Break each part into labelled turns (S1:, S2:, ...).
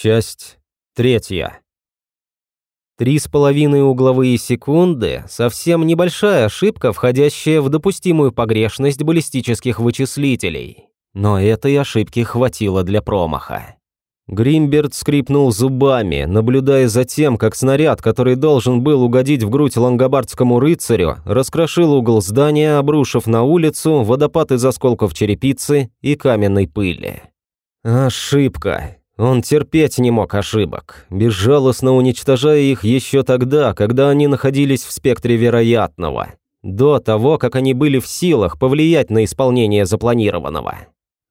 S1: Часть третья. Три с половиной угловые секунды – совсем небольшая ошибка, входящая в допустимую погрешность баллистических вычислителей. Но этой ошибки хватило для промаха. Гримберт скрипнул зубами, наблюдая за тем, как снаряд, который должен был угодить в грудь лангобардскому рыцарю, раскрошил угол здания, обрушив на улицу водопад из осколков черепицы и каменной пыли. Ошибка. Он терпеть не мог ошибок, безжалостно уничтожая их еще тогда, когда они находились в спектре вероятного, до того, как они были в силах повлиять на исполнение запланированного.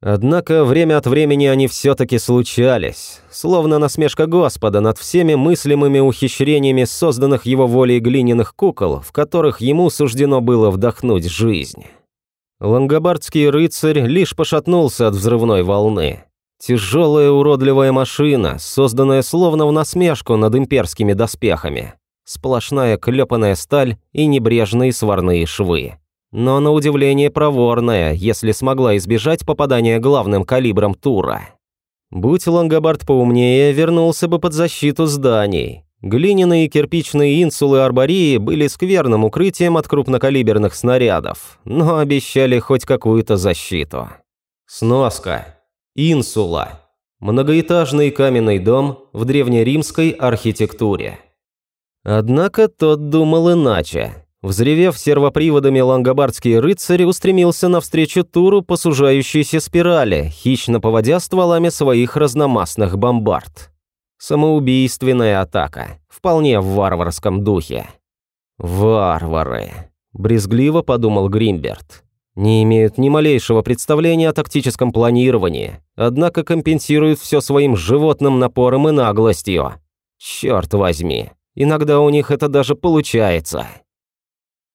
S1: Однако время от времени они все-таки случались, словно насмешка Господа над всеми мыслимыми ухищрениями созданных его волей глиняных кукол, в которых ему суждено было вдохнуть жизнь. Лангобардский рыцарь лишь пошатнулся от взрывной волны, Тяжелая уродливая машина, созданная словно в насмешку над имперскими доспехами. Сплошная клепанная сталь и небрежные сварные швы. Но на удивление проворная, если смогла избежать попадания главным калибром тура. Будь Лангобард поумнее, вернулся бы под защиту зданий. Глиняные кирпичные инсулы Арбории были скверным укрытием от крупнокалиберных снарядов, но обещали хоть какую-то защиту. Сноска. Инсула. Многоэтажный каменный дом в древнеримской архитектуре. Однако тот думал иначе. Взревев сервоприводами лангобардский рыцарь устремился навстречу туру по сужающейся спирали, хищно поводя стволами своих разномастных бомбард. Самоубийственная атака, вполне в варварском духе. «Варвары», – брезгливо подумал Гримберт не имеют ни малейшего представления о тактическом планировании, однако компенсируют все своим животным напором и наглостью. Черт возьми, иногда у них это даже получается.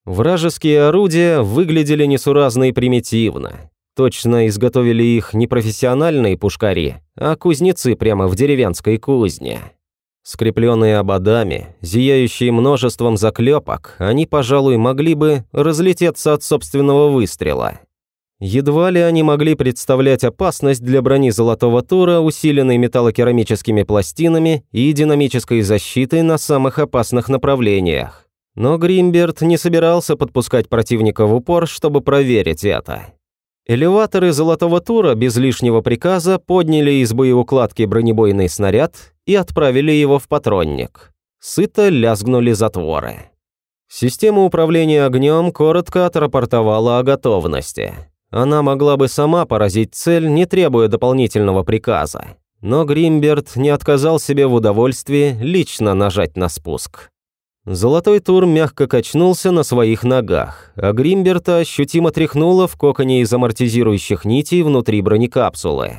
S1: Вражеские орудия выглядели несуразно и примитивно. Точно изготовили их не профессиональные пушкари, а кузнецы прямо в деревенской кузне. Скрепленные ободами, зияющие множеством заклепок, они, пожалуй, могли бы разлететься от собственного выстрела. Едва ли они могли представлять опасность для брони Золотого Тура, усиленной металлокерамическими пластинами и динамической защитой на самых опасных направлениях. Но Гримберт не собирался подпускать противника в упор, чтобы проверить это. Элеваторы Золотого Тура без лишнего приказа подняли из боеукладки бронебойный снаряд и отправили его в патронник. Сыто лязгнули затворы. Система управления огнем коротко отрапортовала о готовности. Она могла бы сама поразить цель, не требуя дополнительного приказа. Но Гримберт не отказал себе в удовольствии лично нажать на спуск. Золотой тур мягко качнулся на своих ногах, а Гримберта ощутимо тряхнуло в коконе из амортизирующих нитей внутри бронекапсулы.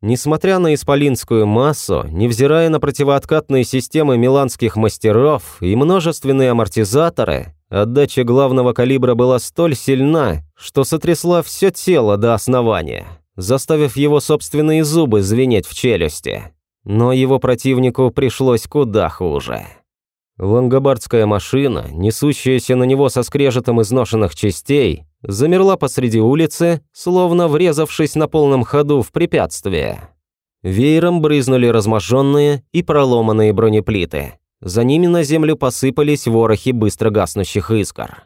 S1: Несмотря на исполинскую массу, невзирая на противооткатные системы миланских мастеров и множественные амортизаторы, отдача главного калибра была столь сильна, что сотрясла все тело до основания, заставив его собственные зубы звенеть в челюсти. Но его противнику пришлось куда хуже. Лангобардская машина, несущаяся на него со скрежетом изношенных частей, замерла посреди улицы, словно врезавшись на полном ходу в препятствие. Веером брызнули разможженные и проломанные бронеплиты. За ними на землю посыпались ворохи быстро гаснущих искр.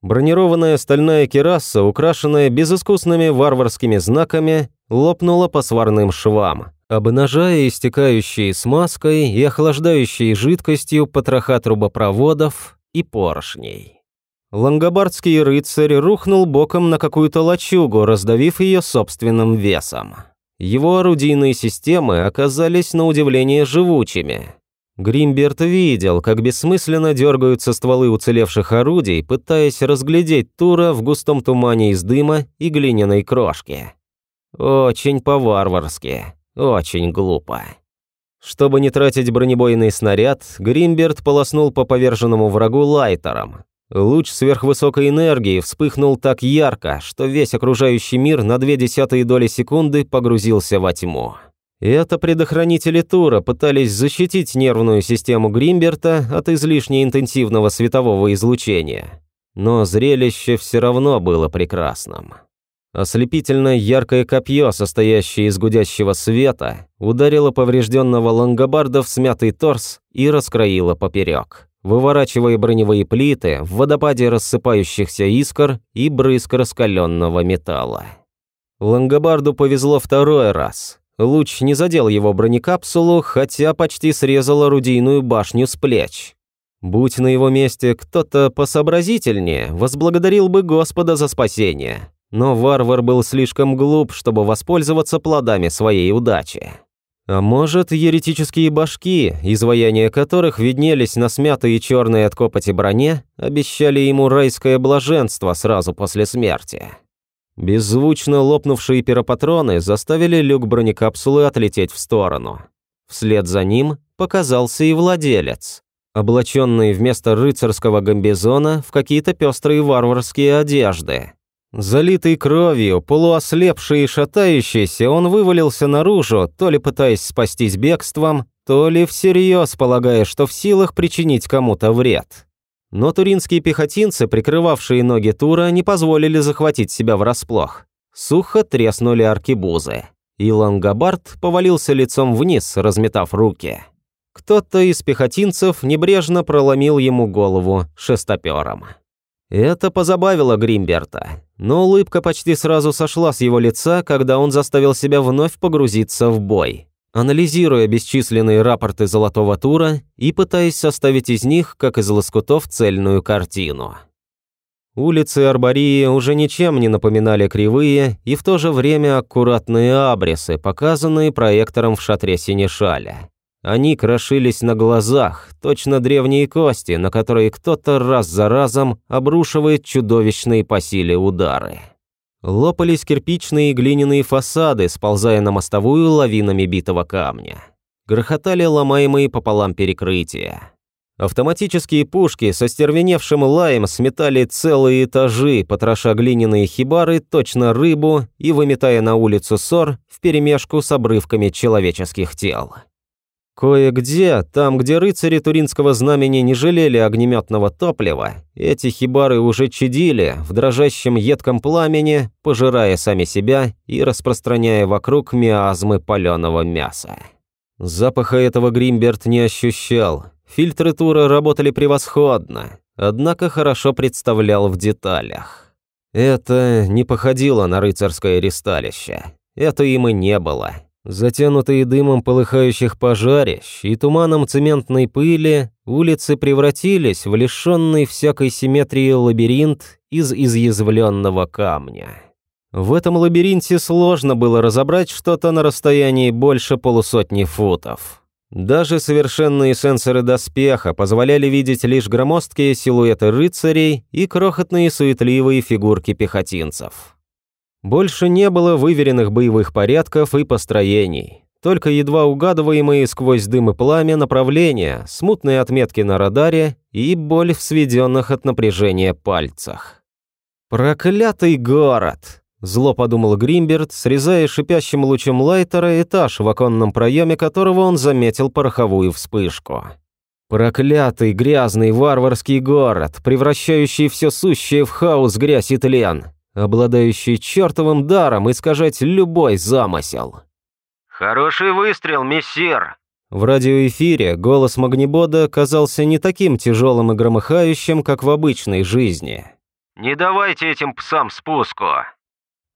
S1: Бронированная стальная кераса, украшенная безыскусными варварскими знаками, лопнула по сварным швам, обнажая истекающие смазкой и охлаждающие жидкостью потроха трубопроводов и поршней. Лангобардский рыцарь рухнул боком на какую-то лачугу, раздавив ее собственным весом. Его орудийные системы оказались на удивление живучими. Гримберт видел, как бессмысленно дергаются стволы уцелевших орудий, пытаясь разглядеть Тура в густом тумане из дыма и глиняной крошки. Очень по-варварски, очень глупо. Чтобы не тратить бронебойный снаряд, Гримберт полоснул по поверженному врагу лайтером, Луч сверхвысокой энергии вспыхнул так ярко, что весь окружающий мир на две десятые доли секунды погрузился во тьму. Это предохранители Тура пытались защитить нервную систему Гримберта от излишне интенсивного светового излучения. Но зрелище все равно было прекрасным. Ослепительно яркое копье, состоящее из гудящего света, ударило поврежденного лангобарда в смятый торс и раскроило поперек, выворачивая броневые плиты в водопаде рассыпающихся искр и брызг раскаленного металла. Лангобарду повезло второй раз. Луч не задел его бронекапсулу, хотя почти срезал орудийную башню с плеч. Будь на его месте кто-то посообразительнее, возблагодарил бы Господа за спасение. Но варвар был слишком глуп, чтобы воспользоваться плодами своей удачи. А может, еретические башки, изваяния которых виднелись на смятой и черной от копоти броне, обещали ему райское блаженство сразу после смерти. Беззвучно лопнувшие пиропатроны заставили люк бронекапсулы отлететь в сторону. Вслед за ним показался и владелец, облаченный вместо рыцарского гамбизона в какие-то пестрые варварские одежды. Залитый кровью, полуослепший и шатающийся, он вывалился наружу, то ли пытаясь спастись бегством, то ли всерьез полагая, что в силах причинить кому-то вред. Но туринские пехотинцы, прикрывавшие ноги Тура, не позволили захватить себя врасплох. Сухо треснули аркебузы. И Лангобард повалился лицом вниз, разметав руки. Кто-то из пехотинцев небрежно проломил ему голову шестопером. Это позабавило Гримберта, но улыбка почти сразу сошла с его лица, когда он заставил себя вновь погрузиться в бой, анализируя бесчисленные рапорты Золотого Тура и пытаясь составить из них, как из лоскутов, цельную картину. Улицы Арбории уже ничем не напоминали кривые и в то же время аккуратные абрисы, показанные проектором в шатре Синешаля. Они крошились на глазах, точно древние кости, на которые кто-то раз за разом обрушивает чудовищные по силе удары. Лопались кирпичные и глиняные фасады, сползая на мостовую лавинами битого камня. Грохотали ломаемые пополам перекрытия. Автоматические пушки со стервеневшим лаем сметали целые этажи, потроша глиняные хибары, точно рыбу и выметая на улицу ссор вперемешку с обрывками человеческих тел. Кое-где, там, где рыцари Туринского знамени не жалели огнеметного топлива, эти хибары уже чадили в дрожащем едком пламени, пожирая сами себя и распространяя вокруг миазмы паленого мяса. Запаха этого Гримберт не ощущал. Фильтры тура работали превосходно, однако хорошо представлял в деталях. Это не походило на рыцарское ресталище. Это им и не было. Затянутые дымом полыхающих пожарищ и туманом цементной пыли, улицы превратились в лишенный всякой симметрии лабиринт из изъязвленного камня. В этом лабиринте сложно было разобрать что-то на расстоянии больше полусотни футов. Даже совершенные сенсоры доспеха позволяли видеть лишь громоздкие силуэты рыцарей и крохотные суетливые фигурки пехотинцев. Больше не было выверенных боевых порядков и построений. Только едва угадываемые сквозь дым и пламя направления, смутные отметки на радаре и боль в сведенных от напряжения пальцах. «Проклятый город!» – зло подумал Гримберт, срезая шипящим лучом лайтера этаж в оконном проеме которого он заметил пороховую вспышку. Проклятый грязный варварский город, превращающий все сущее в хаос, грязь и тлен обладающий чертовым даром искажать любой замысел.
S2: «Хороший выстрел, мессир!»
S1: В радиоэфире голос Магнибода казался не таким тяжелым и громыхающим, как в обычной жизни.
S2: «Не давайте этим псам спуску!»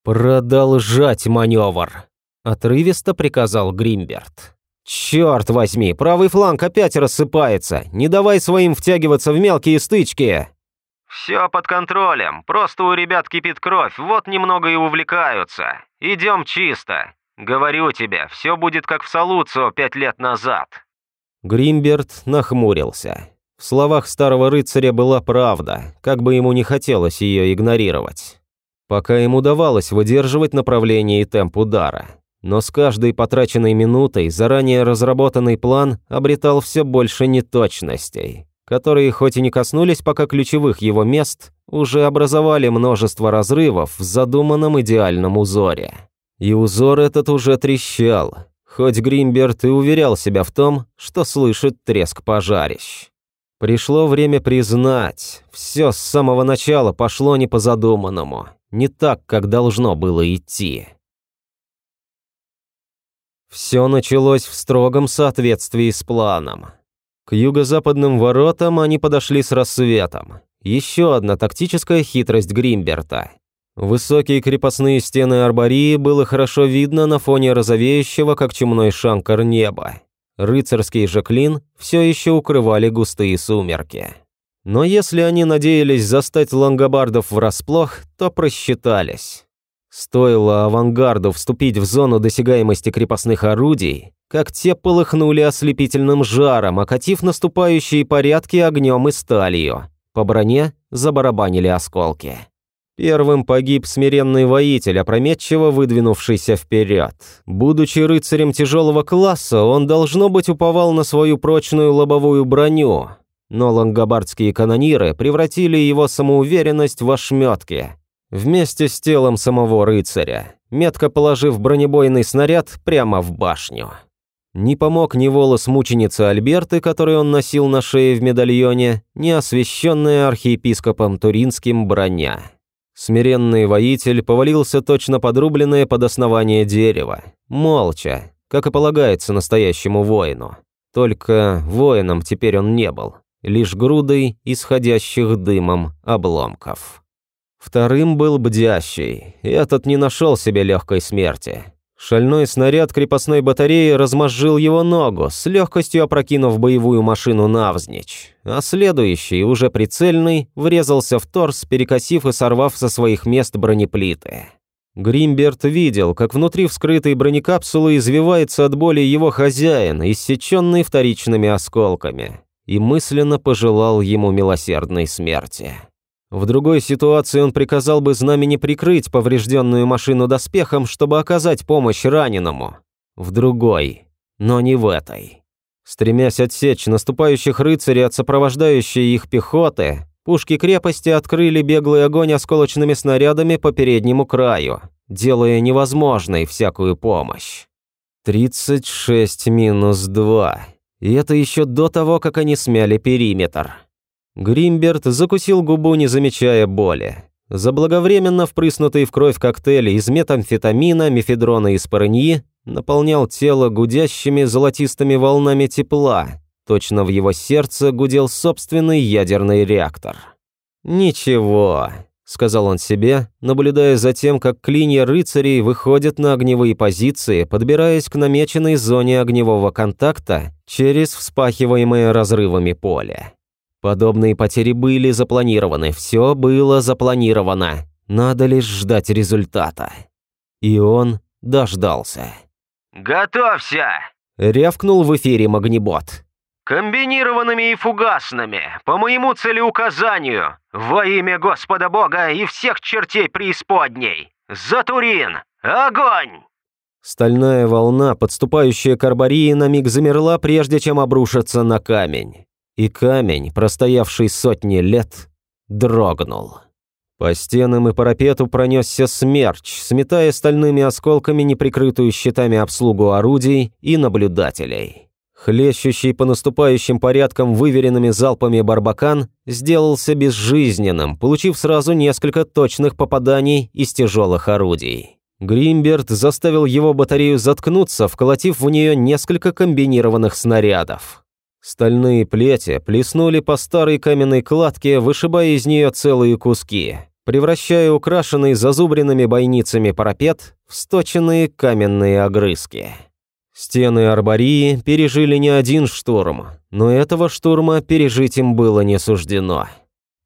S1: «Продолжать маневр!» – отрывисто приказал Гримберт. «Черт возьми, правый фланг опять рассыпается! Не давай своим втягиваться в мелкие стычки!»
S2: «Все под контролем. Просто у ребят кипит кровь, вот немного и увлекаются. Идем чисто. Говорю тебе, все будет как в Салуцо пять лет назад».
S1: Гримберт нахмурился. В словах старого рыцаря была правда, как бы ему не хотелось ее игнорировать. Пока ему удавалось выдерживать направление и темп удара. Но с каждой потраченной минутой заранее разработанный план обретал все больше неточностей которые хоть и не коснулись пока ключевых его мест, уже образовали множество разрывов в задуманном идеальном узоре. И узор этот уже трещал, хоть Гримберт и уверял себя в том, что слышит треск пожарищ. Пришло время признать, все с самого начала пошло не по задуманному. Не так, как должно было идти. Все началось в строгом соответствии с планом. К юго-западным воротам они подошли с рассветом. Еще одна тактическая хитрость Гримберта. Высокие крепостные стены Арбории было хорошо видно на фоне розовеющего, как чумной шанкар, неба. Рыцарский же клин все еще укрывали густые сумерки. Но если они надеялись застать лангобардов врасплох, то просчитались. Стоило авангарду вступить в зону досягаемости крепостных орудий, как те полыхнули ослепительным жаром, окатив наступающие порядки огнем и сталью. По броне забарабанили осколки. Первым погиб смиренный воитель, опрометчиво выдвинувшийся вперед. Будучи рыцарем тяжелого класса, он, должно быть, уповал на свою прочную лобовую броню. Но лангобардские канониры превратили его самоуверенность в ошметки – вместе с телом самого рыцаря, метко положив бронебойный снаряд прямо в башню. Не помог ни волос мученицы Альберты, который он носил на шее в медальоне, ни освященная архиепископом Туринским броня. Смиренный воитель повалился точно подрубленное под основание дерева, молча, как и полагается настоящему воину. Только воином теперь он не был, лишь грудой исходящих дымом обломков. Вторым был бдящий, и этот не нашел себе легкой смерти. Шальной снаряд крепостной батареи размозжил его ногу, с легкостью опрокинув боевую машину навзничь, а следующий, уже прицельный, врезался в торс, перекосив и сорвав со своих мест бронеплиты. Гримберт видел, как внутри вскрытой бронекапсулы извивается от боли его хозяин, иссеченный вторичными осколками, и мысленно пожелал ему милосердной смерти. В другой ситуации он приказал бы знамени прикрыть поврежденную машину доспехом, чтобы оказать помощь раненому. В другой, но не в этой. Стремясь отсечь наступающих рыцарей от сопровождающей их пехоты, пушки крепости открыли беглый огонь осколочными снарядами по переднему краю, делая невозможной всякую помощь. 36 минус 2. И это еще до того, как они смяли периметр. Гримберт закусил губу, не замечая боли. Заблаговременно впрыснутый в кровь коктейль из метамфетамина, мефедрона и спорыньи наполнял тело гудящими золотистыми волнами тепла. Точно в его сердце гудел собственный ядерный реактор. «Ничего», — сказал он себе, наблюдая за тем, как клинья рыцарей выходят на огневые позиции, подбираясь к намеченной зоне огневого контакта через вспахиваемое разрывами поле. Подобные потери были запланированы, все было запланировано. Надо лишь ждать результата. И он дождался.
S2: «Готовься!»
S1: — рявкнул в эфире Магнибот.
S2: «Комбинированными и фугасными, по моему целеуказанию, во имя Господа Бога и всех чертей преисподней! За Турин! Огонь!»
S1: Стальная волна, подступающая к арбории, на миг замерла, прежде чем обрушиться на камень и камень, простоявший сотни лет, дрогнул. По стенам и парапету пронесся смерч, сметая стальными осколками неприкрытую щитами обслугу орудий и наблюдателей. Хлещущий по наступающим порядкам выверенными залпами барбакан сделался безжизненным, получив сразу несколько точных попаданий из тяжелых орудий. Гримберт заставил его батарею заткнуться, вколотив в нее несколько комбинированных снарядов. Стальные плети плеснули по старой каменной кладке, вышибая из нее целые куски, превращая украшенный зазубренными бойницами парапет в сточенные каменные огрызки. Стены Арбории пережили не один штурм, но этого штурма пережить им было не суждено.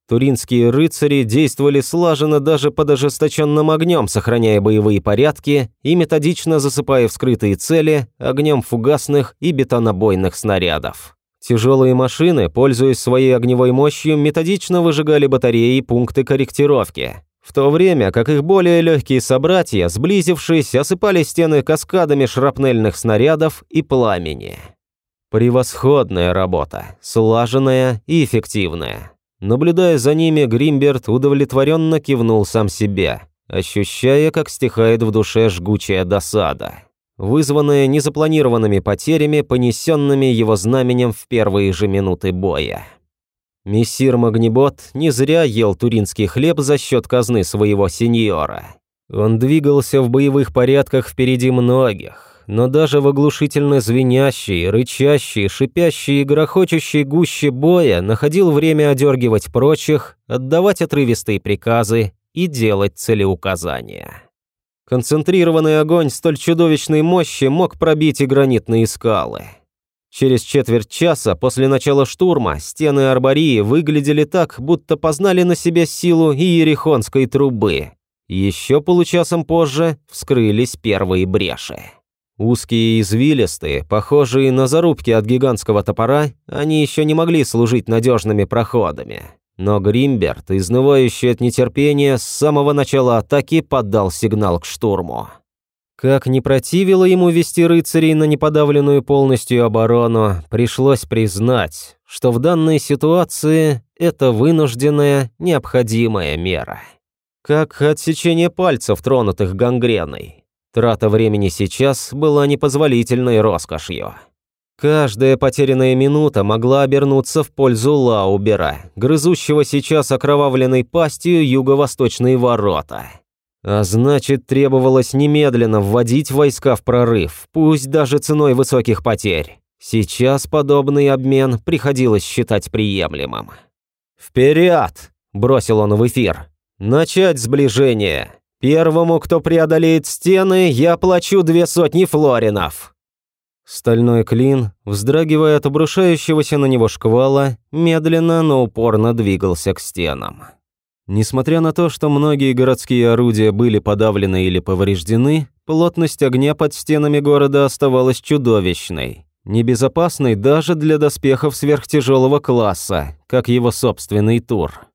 S1: Туринские рыцари действовали слаженно даже под ожесточенным огнем, сохраняя боевые порядки и методично засыпая вскрытые цели огнем фугасных и бетонобойных снарядов. Тяжелые машины, пользуясь своей огневой мощью, методично выжигали батареи и пункты корректировки, в то время как их более легкие собратья, сблизившись, осыпали стены каскадами шрапнельных снарядов и пламени. Превосходная работа, слаженная и эффективная. Наблюдая за ними, Гримберт удовлетворенно кивнул сам себе, ощущая, как стихает в душе жгучая досада вызванное незапланированными потерями, понесенными его знаменем в первые же минуты боя. Мессир Магнибот не зря ел туринский хлеб за счет казны своего сеньора. Он двигался в боевых порядках впереди многих, но даже в оглушительно звенящей, рычащей, шипящей и грохочущей гуще боя находил время одергивать прочих, отдавать отрывистые приказы и делать целеуказания. Концентрированный огонь столь чудовищной мощи мог пробить и гранитные скалы. Через четверть часа после начала штурма стены Арбории выглядели так, будто познали на себе силу иерихонской трубы. Еще получасом позже вскрылись первые бреши. Узкие и извилистые, похожие на зарубки от гигантского топора, они еще не могли служить надежными проходами. Но Гримберт, изнывающий от нетерпения, с самого начала атаки подал сигнал к штурму. Как не противило ему вести рыцарей на неподавленную полностью оборону, пришлось признать, что в данной ситуации это вынужденная, необходимая мера. Как отсечение пальцев, тронутых гангреной. Трата времени сейчас была непозволительной роскошью. Каждая потерянная минута могла обернуться в пользу Лаубера, грызущего сейчас окровавленной пастью юго-восточные ворота. А значит, требовалось немедленно вводить войска в прорыв, пусть даже ценой высоких потерь. Сейчас подобный обмен приходилось считать приемлемым. «Вперед!» – бросил он в эфир. «Начать сближение. Первому, кто преодолеет стены, я плачу две сотни флоринов». Стальной клин, вздрагивая от обрушающегося на него шквала, медленно, но упорно двигался к стенам. Несмотря на то, что многие городские орудия были подавлены или повреждены, плотность огня под стенами города оставалась чудовищной, небезопасной даже для доспехов сверхтяжелого класса, как его собственный тур.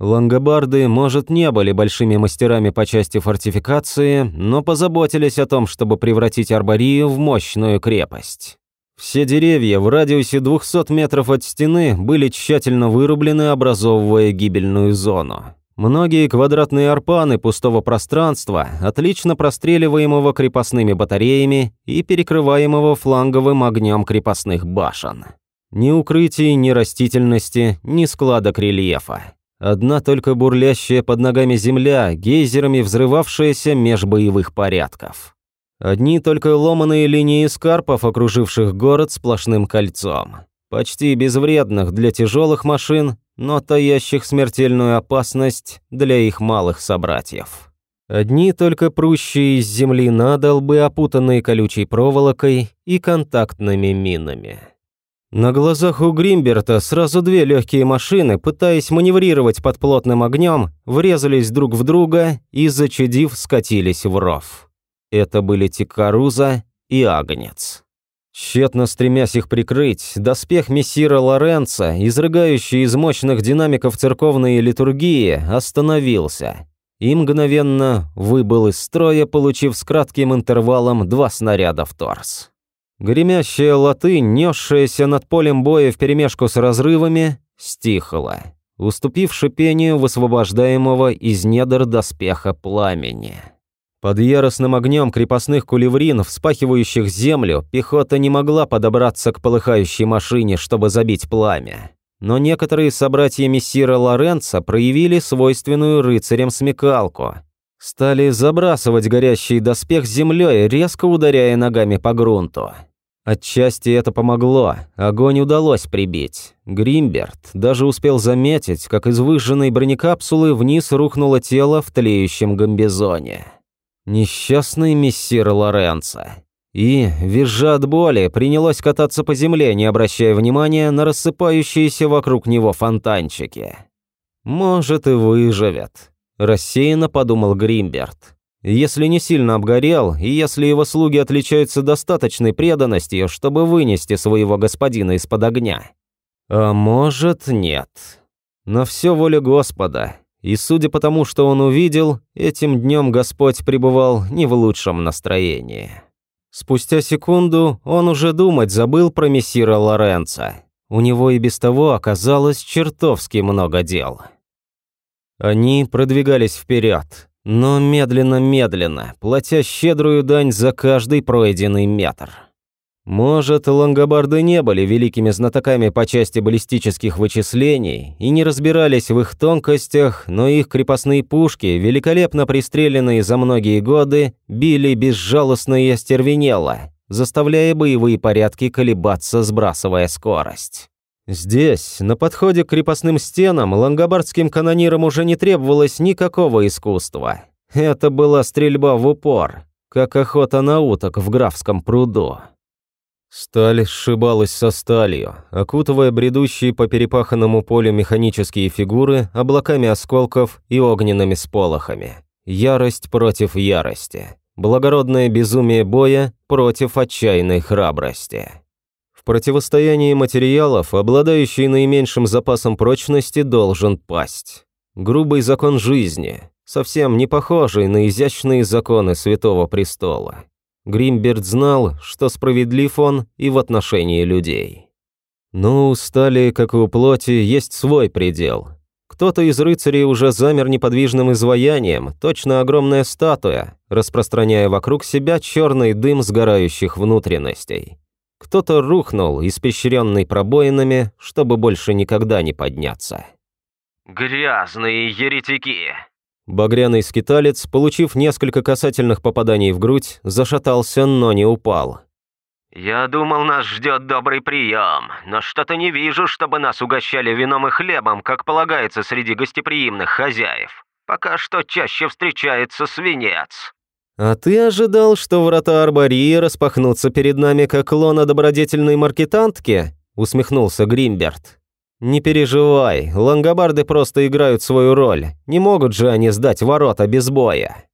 S1: Лангобарды, может, не были большими мастерами по части фортификации, но позаботились о том, чтобы превратить Арборию в мощную крепость. Все деревья в радиусе 200 метров от стены были тщательно вырублены, образовывая гибельную зону. Многие квадратные арпаны пустого пространства, отлично простреливаемого крепостными батареями и перекрываемого фланговым огнем крепостных башен. Ни укрытий, ни растительности, ни складок рельефа. Одна только бурлящая под ногами земля, гейзерами взрывавшаяся меж боевых порядков. Одни только ломаные линии скарпов, окруживших город сплошным кольцом. Почти безвредных для тяжелых машин, но таящих смертельную опасность для их малых собратьев. Одни только прущие из земли надолбы, опутанные колючей проволокой и контактными минами. На глазах у Гримберта сразу две легкие машины, пытаясь маневрировать под плотным огнем, врезались друг в друга и, зачадив, скатились в ров. Это были Тикаруза и Агнец. Тщетно стремясь их прикрыть, доспех мессира Лоренца, изрыгающий из мощных динамиков церковные литургии, остановился и мгновенно выбыл из строя, получив с кратким интервалом два снаряда в торс. Гремящая латынь, несшаяся над полем боя вперемешку с разрывами, стихла, уступив шипению высвобождаемого из недр доспеха пламени. Под яростным огнем крепостных кулеврин, вспахивающих землю, пехота не могла подобраться к полыхающей машине, чтобы забить пламя. Но некоторые собратья мессира Лоренца проявили свойственную рыцарям смекалку. Стали забрасывать горящий доспех землей, резко ударяя ногами по грунту. Отчасти это помогло, огонь удалось прибить. Гримберт даже успел заметить, как из выжженной бронекапсулы вниз рухнуло тело в тлеющем гамбизоне. Несчастный мессир Лоренцо. И, визжа от боли, принялось кататься по земле, не обращая внимания на рассыпающиеся вокруг него фонтанчики. «Может, и выживет», – рассеянно подумал Гримберт. Если не сильно обгорел, и если его слуги отличаются достаточной преданностью, чтобы вынести своего господина из-под огня. А может, нет. Но все воля Господа. И судя по тому, что он увидел, этим днем Господь пребывал не в лучшем настроении. Спустя секунду он уже думать забыл про мессира Лоренца. У него и без того оказалось чертовски много дел. Они продвигались вперед, но медленно-медленно, платя щедрую дань за каждый пройденный метр. Может, лангобарды не были великими знатоками по части баллистических вычислений и не разбирались в их тонкостях, но их крепостные пушки, великолепно пристреленные за многие годы, били безжалостно и остервенело, заставляя боевые порядки колебаться, сбрасывая скорость. Здесь, на подходе к крепостным стенам, лангобардским канонирам уже не требовалось никакого искусства. Это была стрельба в упор, как охота на уток в графском пруду. Сталь сшибалась со сталью, окутывая бредущие по перепаханному полю механические фигуры облаками осколков и огненными сполохами. Ярость против ярости. Благородное безумие боя против отчаянной храбрости. Противостоянии материалов, обладающий наименьшим запасом прочности, должен пасть. Грубый закон жизни, совсем не похожий на изящные законы Святого Престола. Гримберт знал, что справедлив он и в отношении людей. Но у стали, как и у плоти, есть свой предел. Кто-то из рыцарей уже замер неподвижным изваянием, точно огромная статуя, распространяя вокруг себя черный дым сгорающих внутренностей. Кто-то рухнул, испещренный пробоинами, чтобы больше никогда не подняться.
S2: «Грязные еретики!»
S1: Багряный скиталец, получив несколько касательных попаданий в грудь, зашатался, но не упал.
S2: «Я думал, нас ждет добрый прием, но что-то не вижу, чтобы нас угощали вином и хлебом, как полагается среди гостеприимных хозяев. Пока что чаще встречается свинец».
S1: «А ты ожидал, что врата Арбории распахнутся перед нами, как лона добродетельной маркетантки?» усмехнулся Гримберт. «Не переживай, лангобарды просто играют свою роль. Не могут же они сдать ворота без боя».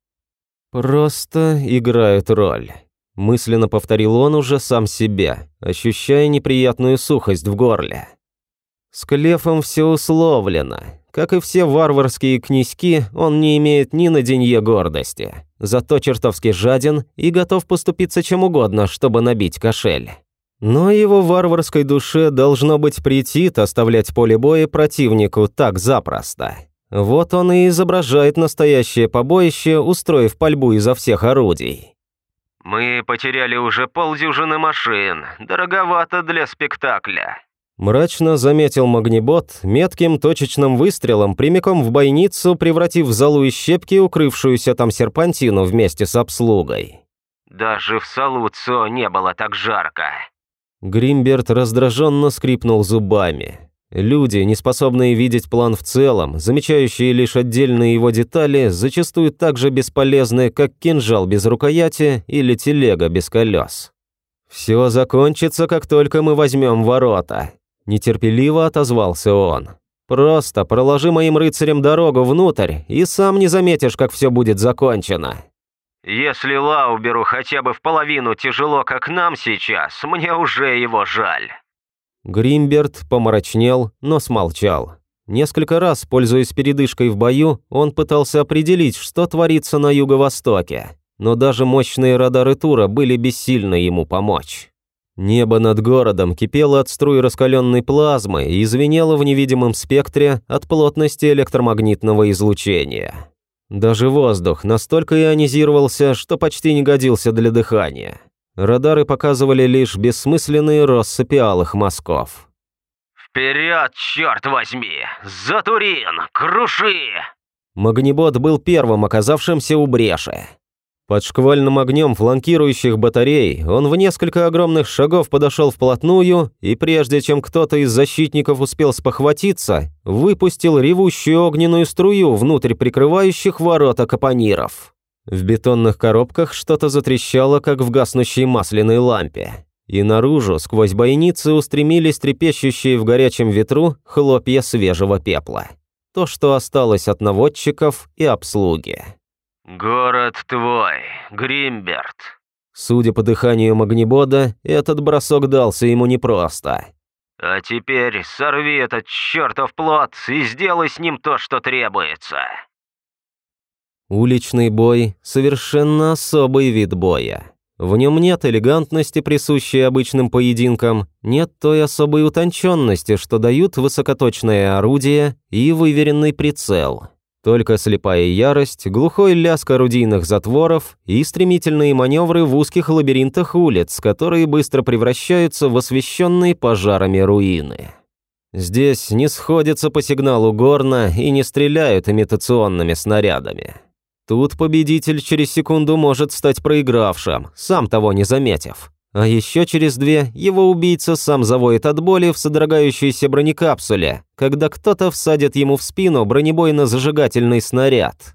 S1: «Просто играют роль», – мысленно повторил он уже сам себе, ощущая неприятную сухость в горле. С Клефом все условлено. Как и все варварские князьки, он не имеет ни на денье гордости. Зато чертовски жаден и готов поступиться чем угодно, чтобы набить кошель. Но его варварской душе должно быть претит оставлять поле боя противнику так запросто. Вот он и изображает настоящее побоище, устроив пальбу изо всех орудий.
S2: «Мы потеряли уже полдюжины машин. Дороговато для спектакля».
S1: Мрачно заметил Магнибот, метким точечным выстрелом прямиком в бойницу, превратив в залу из щепки укрывшуюся там серпантину вместе с обслугой.
S2: «Даже в Салуцо не было так жарко».
S1: Гримберт раздраженно скрипнул зубами. Люди, не способные видеть план в целом, замечающие лишь отдельные его детали, зачастую так же бесполезны, как кинжал без рукояти или телега без колес. «Все закончится, как только мы возьмем ворота», – нетерпеливо отозвался он. «Просто проложи моим рыцарям дорогу внутрь, и сам не заметишь, как все будет закончено».
S2: Если Лауберу хотя бы в половину тяжело, как нам сейчас, мне уже его жаль».
S1: Гримберт помрачнел, но смолчал. Несколько раз, пользуясь передышкой в бою, он пытался определить, что творится на юго-востоке. Но даже мощные радары Тура были бессильны ему помочь. Небо над городом кипело от струй раскаленной плазмы и звенело в невидимом спектре от плотности электромагнитного излучения. Даже воздух настолько ионизировался, что почти не годился для дыхания. Радары показывали лишь бессмысленные россыпи алых мазков.
S2: «Вперед, черт возьми! За Турин! Круши!»
S1: Магнибот был первым оказавшимся у бреши. Под шквальным огнем фланкирующих батарей он в несколько огромных шагов подошел вплотную и, прежде чем кто-то из защитников успел спохватиться, выпустил ревущую огненную струю внутрь прикрывающих ворота капониров. В бетонных коробках что-то затрещало, как в гаснущей масляной лампе. И наружу, сквозь бойницы, устремились трепещущие в горячем ветру хлопья свежего пепла. То, что осталось от наводчиков и обслуги.
S2: «Город твой, Гримберт».
S1: Судя по дыханию Магнибода, этот бросок дался ему непросто.
S2: «А теперь сорви этот чертов плод и сделай с ним то, что требуется».
S1: Уличный бой – совершенно особый вид боя. В нем нет элегантности, присущей обычным поединкам, нет той особой утонченности, что дают высокоточное орудие и выверенный прицел. Только слепая ярость, глухой лязг орудийных затворов и стремительные маневры в узких лабиринтах улиц, которые быстро превращаются в освещенные пожарами руины. Здесь не сходятся по сигналу горна и не стреляют имитационными снарядами. Тут победитель через секунду может стать проигравшим, сам того не заметив. А еще через две его убийца сам завоет от боли в содрогающейся бронекапсуле, когда кто-то всадит ему в спину бронебойно-зажигательный снаряд.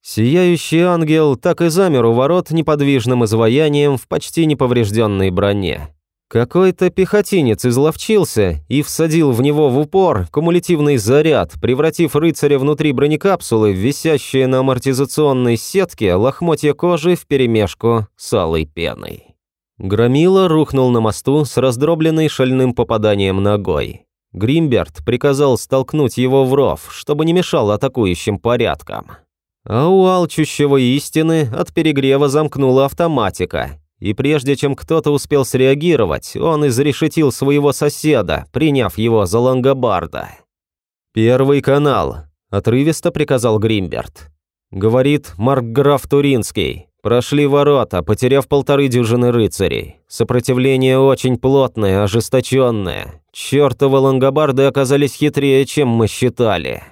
S1: Сияющий ангел так и замер у ворот неподвижным изваянием в почти неповрежденной броне. Какой-то пехотинец изловчился и всадил в него в упор кумулятивный заряд, превратив рыцаря внутри бронекапсулы в висящее на амортизационной сетке лохмотья кожи вперемешку с алой пеной. Громила рухнул на мосту с раздробленной шальным попаданием ногой. Гримберт приказал столкнуть его в ров, чтобы не мешал атакующим порядкам. А у алчущего истины от перегрева замкнула автоматика, и прежде чем кто-то успел среагировать, он изрешетил своего соседа, приняв его за лангобарда. «Первый канал», – отрывисто приказал Гримберт. Говорит Маркграф Туринский. Прошли ворота, потеряв полторы дюжины рыцарей. Сопротивление очень плотное, ожесточенное. Чёртовы лангобарды оказались хитрее, чем мы считали.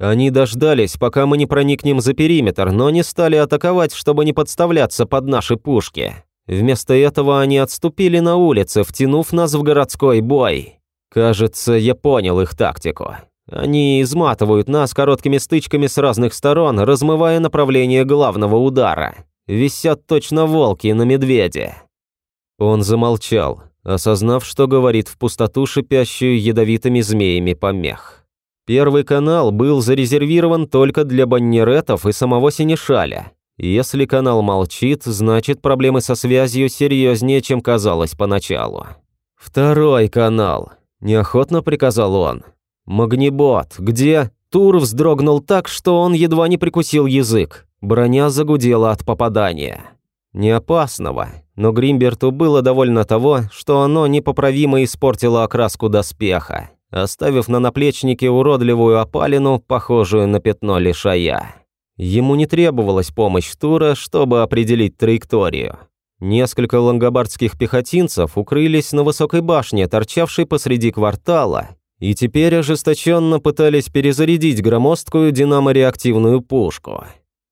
S1: Они дождались, пока мы не проникнем за периметр, но не стали атаковать, чтобы не подставляться под наши пушки. Вместо этого они отступили на улицы, втянув нас в городской бой. Кажется, я понял их тактику. Они изматывают нас короткими стычками с разных сторон, размывая направление главного удара. Висят точно волки на медведе. Он замолчал, осознав, что говорит в пустоту, шипящую ядовитыми змеями помех. Первый канал был зарезервирован только для баннеретов и самого Синишаля, если канал молчит, значит проблемы со связью серьезнее, чем казалось поначалу. «Второй канал», – неохотно приказал он. «Магнибот, где?» Тур вздрогнул так, что он едва не прикусил язык. Броня загудела от попадания. Не опасного, но Гримберту было довольно того, что оно непоправимо испортило окраску доспеха, оставив на наплечнике уродливую опалину, похожую на пятно лишая. Ему не требовалась помощь Тура, чтобы определить траекторию. Несколько лангобардских пехотинцев укрылись на высокой башне, торчавшей посреди квартала, и теперь ожесточенно пытались перезарядить громоздкую динамореактивную пушку.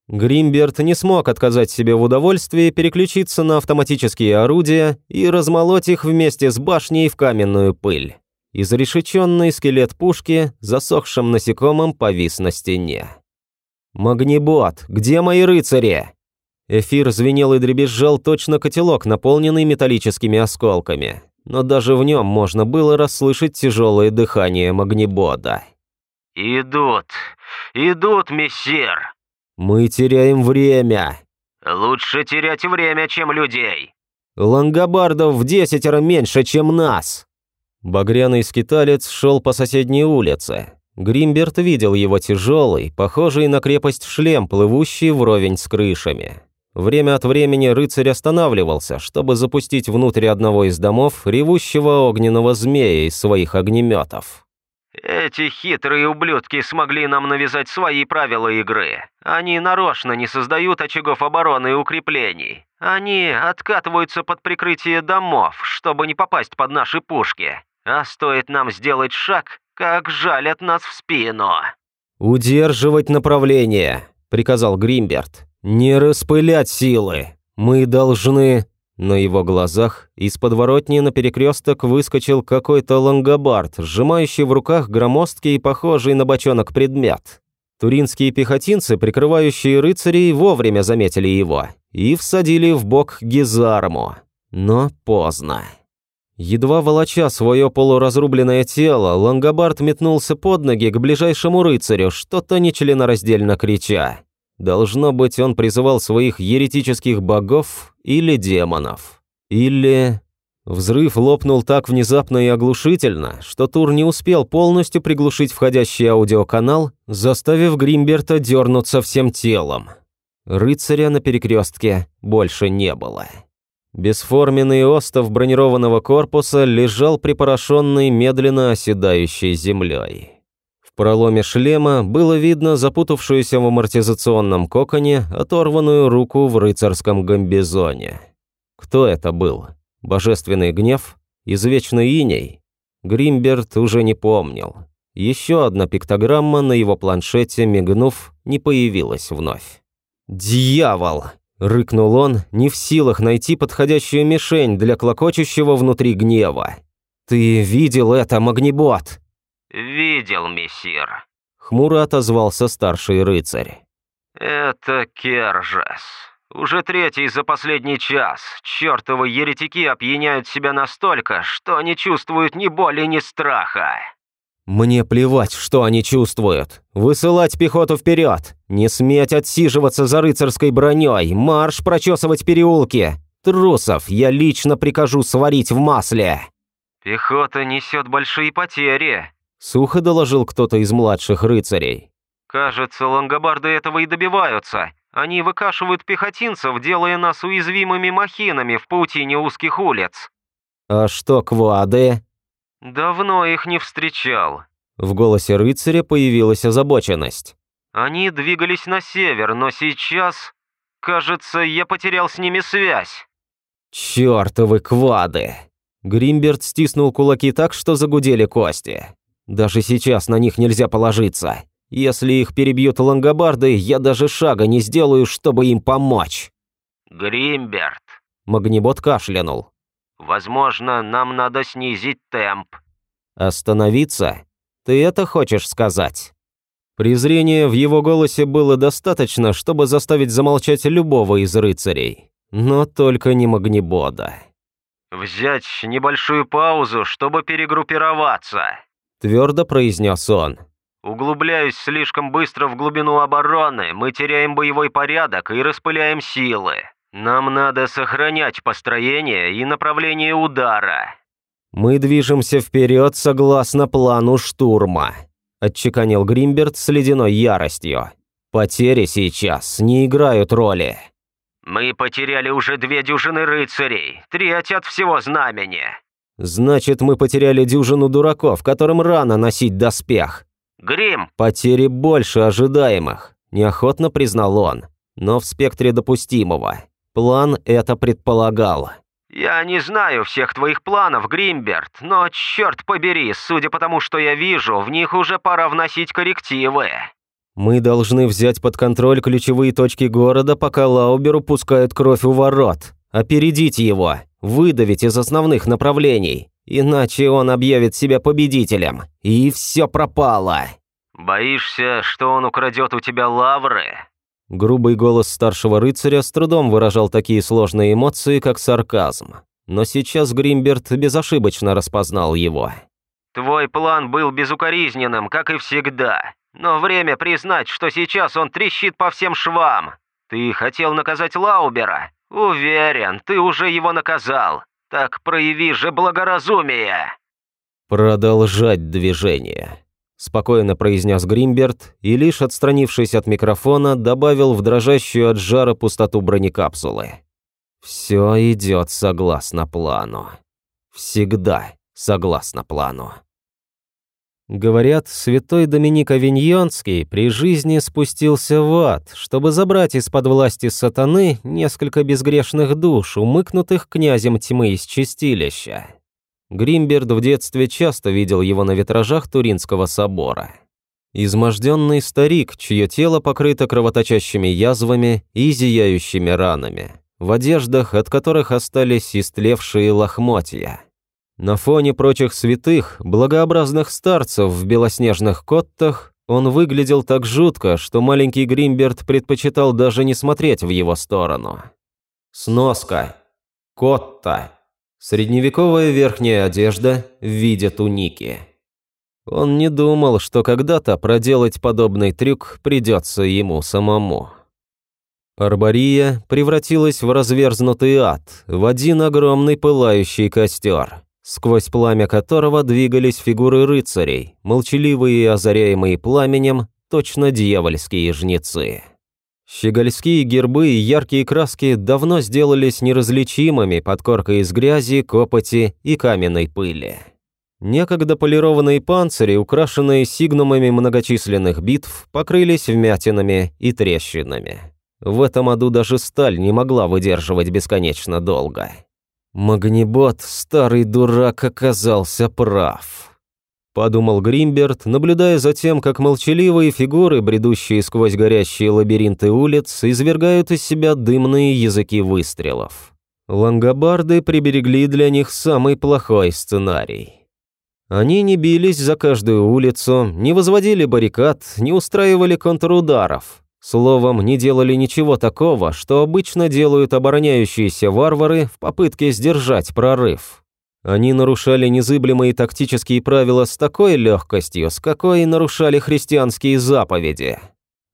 S1: Гримберт не смог отказать себе в удовольствии переключиться на автоматические орудия и размолоть их вместе с башней в каменную пыль. Изрешеченный скелет пушки, засохшим насекомым, повис на стене. «Магнибот, где мои рыцари?» Эфир звенел и дребезжал точно котелок, наполненный металлическими осколками. Но даже в нем можно было расслышать тяжелое дыхание Магнибота.
S2: «Идут, идут, мессир!»
S1: «Мы теряем время!»
S2: «Лучше терять время, чем людей!»
S1: «Лангобардов в десятеро меньше, чем нас!» Багряный скиталец шел по соседней улице. Гримберт видел его тяжелый, похожий на крепость шлем, плывущий вровень с крышами. Время от времени рыцарь останавливался, чтобы запустить внутрь одного из домов ревущего огненного змея из своих огнеметов.
S2: «Эти хитрые ублюдки смогли нам навязать свои правила игры. Они нарочно не создают очагов обороны и укреплений. Они откатываются под прикрытие домов, чтобы не попасть под наши пушки. А стоит нам сделать шаг, как жалят нас в спину!»
S1: «Удерживать направление», — приказал Гримберт. «Не распылять силы. Мы должны...» На его глазах из подворотни на перекресток выскочил какой-то лангобард, сжимающий в руках громоздкий и похожий на бочонок предмет. Туринские пехотинцы, прикрывающие рыцарей, вовремя заметили его и всадили в бок Гизарму. Но поздно. Едва волоча свое полуразрубленное тело, Лангобард метнулся под ноги к ближайшему рыцарю, что-то нечленораздельно крича. Должно быть, он призывал своих еретических богов или демонов. Или... Взрыв лопнул так внезапно и оглушительно, что Тур не успел полностью приглушить входящий аудиоканал, заставив Гримберта дернуться всем телом. Рыцаря на перекрестке больше не было. Бесформенный остов бронированного корпуса лежал припорошенный медленно оседающей землей. Проломе шлема было видно запутавшуюся в амортизационном коконе оторванную руку в рыцарском гамбизоне. Кто это был? Божественный гнев? Извечный иней? Гримберт уже не помнил. Еще одна пиктограмма на его планшете, мигнув, не появилась вновь. «Дьявол!» – рыкнул он, не в силах найти подходящую мишень для клокочущего внутри гнева. «Ты видел это, Магнибот?»
S2: «Видел, мессир», —
S1: хмуро отозвался старший рыцарь.
S2: «Это Кержес. Уже третий за последний час. Чёртовы еретики опьяняют себя настолько, что не чувствуют ни боли, ни страха».
S1: «Мне плевать, что они чувствуют. Высылать пехоту вперед. Не сметь отсиживаться за рыцарской броней. Марш прочесывать переулки. Трусов я лично прикажу сварить в масле».
S2: «Пехота несет большие потери»,
S1: Сухо доложил кто-то из младших рыцарей.
S2: «Кажется, лангобарды этого и добиваются. Они выкашивают пехотинцев, делая нас уязвимыми махинами в паутине узких улиц».
S1: «А что квады?»
S2: «Давно их не встречал».
S1: В голосе рыцаря появилась озабоченность.
S2: «Они двигались на север, но сейчас... Кажется, я потерял с ними связь».
S1: «Чёртовы квады!» Гримберт стиснул кулаки так, что загудели кости. Даже сейчас на них нельзя положиться. Если их перебьют лангобарды, я даже шага не сделаю, чтобы им помочь».
S2: «Гримберт», —
S1: Магнибот кашлянул.
S2: «Возможно, нам надо снизить темп».
S1: «Остановиться? Ты это хочешь сказать?» Презрения в его голосе было достаточно, чтобы заставить замолчать любого из рыцарей. Но только не Магнибода.
S2: «Взять небольшую паузу, чтобы перегруппироваться»,
S1: твердо произнес он.
S2: «Углубляясь слишком быстро в глубину обороны, мы теряем боевой порядок и распыляем силы. Нам надо сохранять построение и направление удара».
S1: «Мы движемся вперед согласно плану штурма», – отчеканил Гримберт с ледяной яростью. «Потери сейчас не играют роли».
S2: «Мы потеряли уже две дюжины рыцарей, треть от всего знамени.
S1: Значит, мы потеряли дюжину дураков, которым рано носить доспех.
S2: Грим!
S1: Потери больше ожидаемых, неохотно признал он, но в спектре допустимого. План это предполагал.
S2: «Я не знаю всех твоих планов, Гримберт, но, черт побери, судя по тому, что я вижу, в них уже пора вносить коррективы».
S1: «Мы должны взять под контроль ключевые точки города, пока Лауберу пускают кровь у ворот. Опередить его, выдавить из основных направлений, иначе он объявит себя победителем, и все пропало.
S2: «Боишься, что он украдет у тебя лавры?»
S1: Грубый голос старшего рыцаря с трудом выражал такие сложные эмоции, как сарказм. Но сейчас Гримберт безошибочно распознал его.
S2: «Твой план был безукоризненным, как и всегда. Но время признать, что сейчас он трещит по всем швам. Ты хотел наказать Лаубера, «Уверен, ты уже его наказал. Так прояви же благоразумие!»
S1: «Продолжать движение», – спокойно произнес Гримберт и, лишь отстранившись от микрофона, добавил в дрожащую от жара пустоту бронекапсулы. «Все идет согласно плану. Всегда согласно плану». Говорят, святой Доминик Авиньонский при жизни спустился в ад, чтобы забрать из-под власти сатаны несколько безгрешных душ, умыкнутых князем тьмы из чистилища. Гримберд в детстве часто видел его на витражах Туринского собора. Изможденный старик, чье тело покрыто кровоточащими язвами и зияющими ранами, в одеждах, от которых остались истлевшие лохмотья. На фоне прочих святых, благообразных старцев в белоснежных коттах, он выглядел так жутко, что маленький Гримберт предпочитал даже не смотреть в его сторону. Сноска. Котта. Средневековая верхняя одежда в виде туники. Он не думал, что когда-то проделать подобный трюк придется ему самому. Арбория превратилась в разверзнутый ад, в один огромный пылающий костер сквозь пламя которого двигались фигуры рыцарей, молчаливые и озаряемые пламенем, точно дьявольские жнецы. Щегольские гербы и яркие краски давно сделались неразличимыми под коркой из грязи, копоти и каменной пыли. Некогда полированные панцири, украшенные сигнумами многочисленных битв, покрылись вмятинами и трещинами. В этом аду даже сталь не могла выдерживать бесконечно долго. Магнибот, старый дурак, оказался прав. Подумал Гримберт, наблюдая за тем, как молчаливые фигуры, бредущие сквозь горящие лабиринты улиц, извергают из себя дымные языки выстрелов. Лангобарды приберегли для них самый плохой сценарий. Они не бились за каждую улицу, не возводили баррикад, не устраивали контрударов. Словом, не делали ничего такого, что обычно делают обороняющиеся варвары в попытке сдержать прорыв. Они нарушали незыблемые тактические правила с такой легкостью, с какой нарушали христианские заповеди.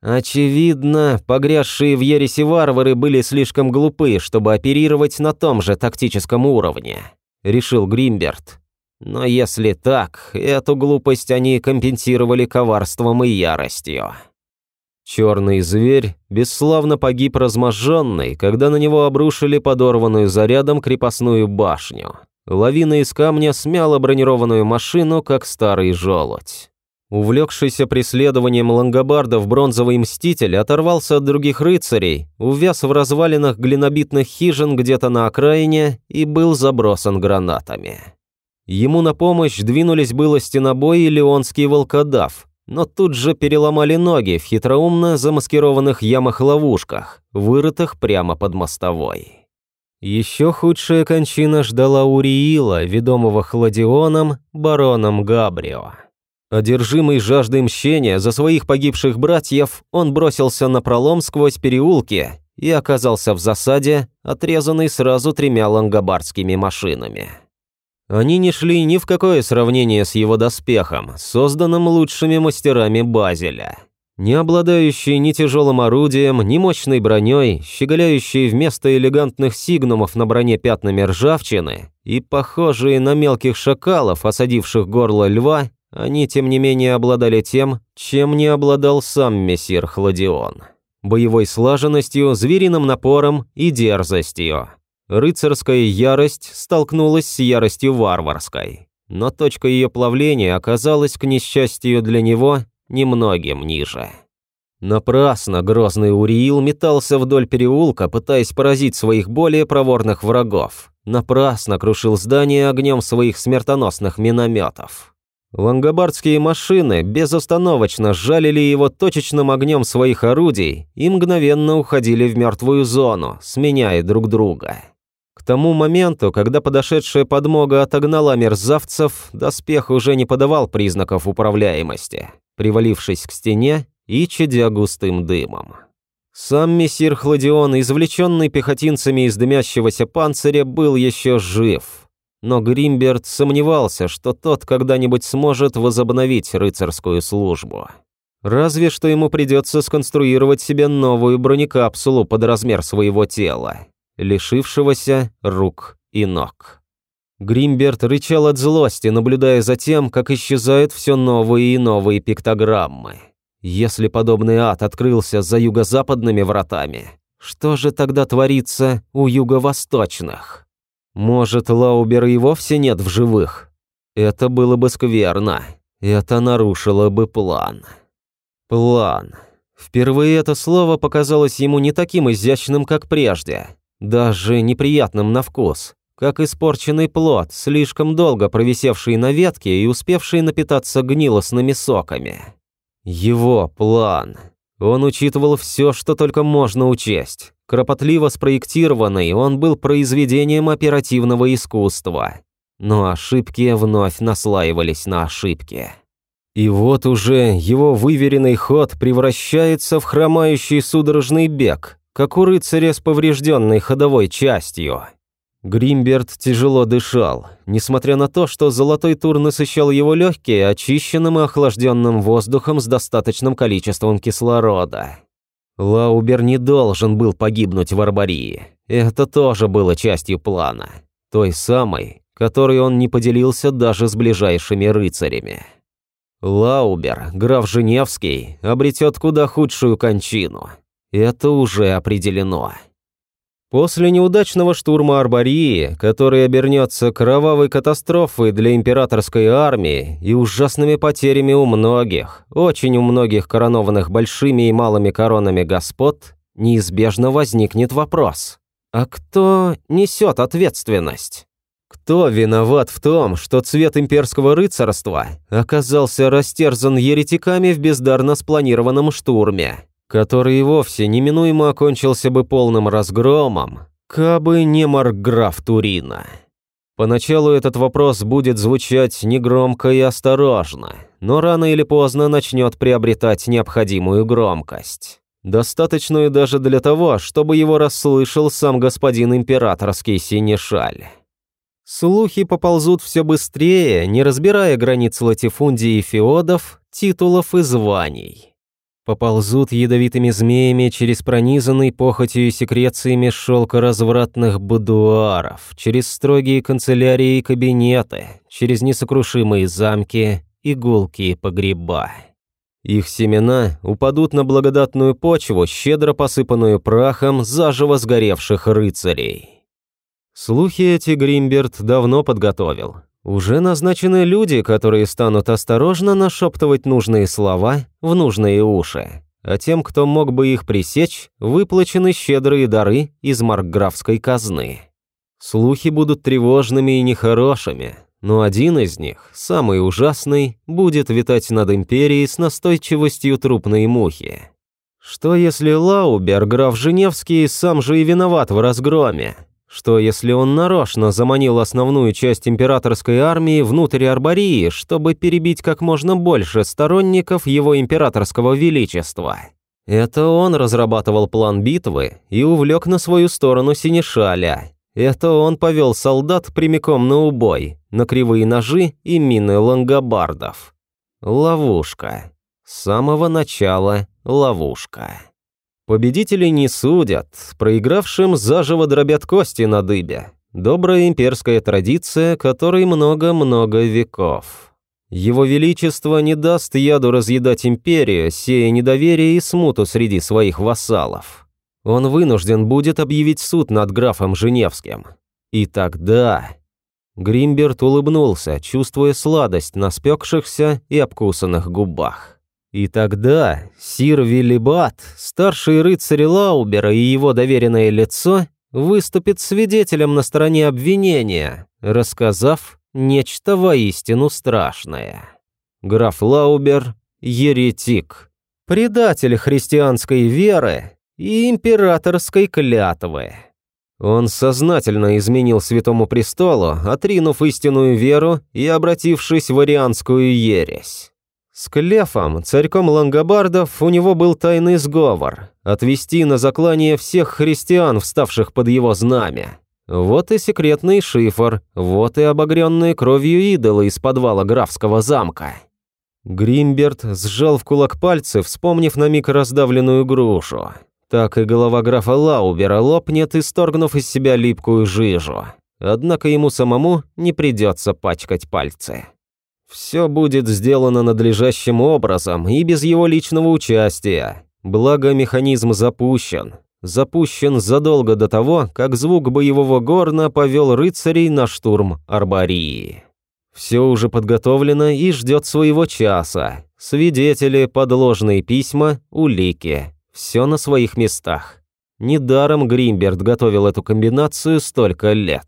S1: Очевидно, погрязшие в ересе варвары были слишком глупы, чтобы оперировать на том же тактическом уровне, решил Гримберт. Но если так, эту глупость они компенсировали коварством и яростью. Черный зверь бесславно погиб разможженный, когда на него обрушили подорванную зарядом крепостную башню. Лавина из камня смяла бронированную машину, как старый желудь. Увлекшийся преследованием лангобардов бронзовый мститель оторвался от других рыцарей, увяз в развалинах глинобитных хижин где-то на окраине и был забросан гранатами. Ему на помощь двинулись было стенобой и леонский волкодав, но тут же переломали ноги в хитроумно замаскированных ямах-ловушках, вырытых прямо под мостовой. Еще худшая кончина ждала Уриила, ведомого Хладионом, бароном Габрио. Одержимый жаждой мщения за своих погибших братьев, он бросился на пролом сквозь переулки и оказался в засаде, отрезанный сразу тремя лангобардскими машинами. Они не шли ни в какое сравнение с его доспехом, созданным лучшими мастерами Базеля. Не обладающие ни тяжелым орудием, ни мощной броней, щеголяющие вместо элегантных сигнумов на броне пятнами ржавчины и похожие на мелких шакалов, осадивших горло льва, они, тем не менее, обладали тем, чем не обладал сам мессир Хладион. Боевой слаженностью, звериным напором и дерзостью. Рыцарская ярость столкнулась с яростью варварской, но точка ее плавления оказалась, к несчастью для него, немногим ниже. Напрасно грозный Уриил метался вдоль переулка, пытаясь поразить своих более проворных врагов. Напрасно крушил здание огнем своих смертоносных минометов. Лангобардские машины безостановочно жалили его точечным огнем своих орудий и мгновенно уходили в мертвую зону, сменяя друг друга тому моменту, когда подошедшая подмога отогнала мерзавцев, доспех уже не подавал признаков управляемости, привалившись к стене и чадя густым дымом. Сам мессир Хладион, извлеченный пехотинцами из дымящегося панциря, был еще жив. Но Гримберт сомневался, что тот когда-нибудь сможет возобновить рыцарскую службу. Разве что ему придется сконструировать себе новую бронекапсулу под размер своего тела лишившегося рук и ног. Гримберт рычал от злости, наблюдая за тем, как исчезают все новые и новые пиктограммы. Если подобный ад открылся за юго-западными вратами, что же тогда творится у юго-восточных? Может, Лаубера и вовсе нет в живых? Это было бы скверно. Это нарушило бы план. План. Впервые это слово показалось ему не таким изящным, как прежде даже неприятным на вкус, как испорченный плод, слишком долго провисевший на ветке и успевший напитаться гнилостными соками. Его план. Он учитывал все, что только можно учесть. Кропотливо спроектированный, он был произведением оперативного искусства. Но ошибки вновь наслаивались на ошибки. И вот уже его выверенный ход превращается в хромающий судорожный бег, как у рыцаря с поврежденной ходовой частью. Гримберт тяжело дышал, несмотря на то, что золотой тур насыщал его легкие очищенным и охлажденным воздухом с достаточным количеством кислорода. Лаубер не должен был погибнуть в Арбории. Это тоже было частью плана. Той самой, которой он не поделился даже с ближайшими рыцарями. Лаубер, граф Женевский, обретет куда худшую кончину. Это уже определено. После неудачного штурма Арбории, который обернется кровавой катастрофой для императорской армии и ужасными потерями у многих, очень у многих коронованных большими и малыми коронами господ, неизбежно возникнет вопрос. А кто несет ответственность? Кто виноват в том, что цвет имперского рыцарства оказался растерзан еретиками в бездарно спланированном штурме? Который и вовсе неминуемо окончился бы полным разгромом, кабы не Маркграф Турина. Поначалу этот вопрос будет звучать негромко и осторожно, но рано или поздно начнет приобретать необходимую громкость. Достаточную даже для того, чтобы его расслышал сам господин императорский синешаль. Слухи поползут все быстрее, не разбирая границ латифундии и феодов, титулов и званий поползут ядовитыми змеями через пронизанный похотью и секрециями шелка развратных будуаров, через строгие канцелярии и кабинеты, через несокрушимые замки и гулкие погреба. Их семена упадут на благодатную почву, щедро посыпанную прахом заживо сгоревших рыцарей. Слухи эти Гримберт давно подготовил. Уже назначены люди, которые станут осторожно нашептывать нужные слова в нужные уши. А тем, кто мог бы их пресечь, выплачены щедрые дары из маркграфской казны. Слухи будут тревожными и нехорошими, но один из них, самый ужасный, будет витать над империей с настойчивостью трупной мухи. Что если Лаубер, граф Женевский, сам же и виноват в разгроме? Что если он нарочно заманил основную часть императорской армии внутрь Арбории, чтобы перебить как можно больше сторонников его императорского величества? Это он разрабатывал план битвы и увлек на свою сторону Синешаля. Это он повел солдат прямиком на убой, на кривые ножи и мины лангобардов. Ловушка. С самого начала ловушка. Победителей не судят, проигравшим заживо дробят кости на дыбе. Добрая имперская традиция, которой много-много веков. Его Величество не даст яду разъедать империю, сея недоверие и смуту среди своих вассалов. Он вынужден будет объявить суд над графом Женевским. И тогда... Гримберт улыбнулся, чувствуя сладость на спекшихся и обкусанных губах. И тогда Сир Виллибат, старший рыцарь Лаубера и его доверенное лицо выступит свидетелем на стороне обвинения, рассказав нечто воистину страшное. Граф Лаубер – еретик, предатель христианской веры и императорской клятвы. Он сознательно изменил Святому Престолу, отринув истинную веру и обратившись в арианскую ересь. С Клефом, царьком лангобардов, у него был тайный сговор – отвести на заклание всех христиан, вставших под его знамя. Вот и секретный шифр, вот и обогренные кровью идолы из подвала графского замка. Гримберт сжал в кулак пальцы, вспомнив на миг раздавленную грушу. Так и голова графа Лаубера лопнет, исторгнув из себя липкую жижу. Однако ему самому не придется пачкать пальцы. Все будет сделано надлежащим образом и без его личного участия. Благо механизм запущен. Запущен задолго до того, как звук боевого горна повел рыцарей на штурм Арбории. Все уже подготовлено и ждет своего часа. Свидетели, подложные письма, улики. Все на своих местах. Недаром Гримберт готовил эту комбинацию столько лет.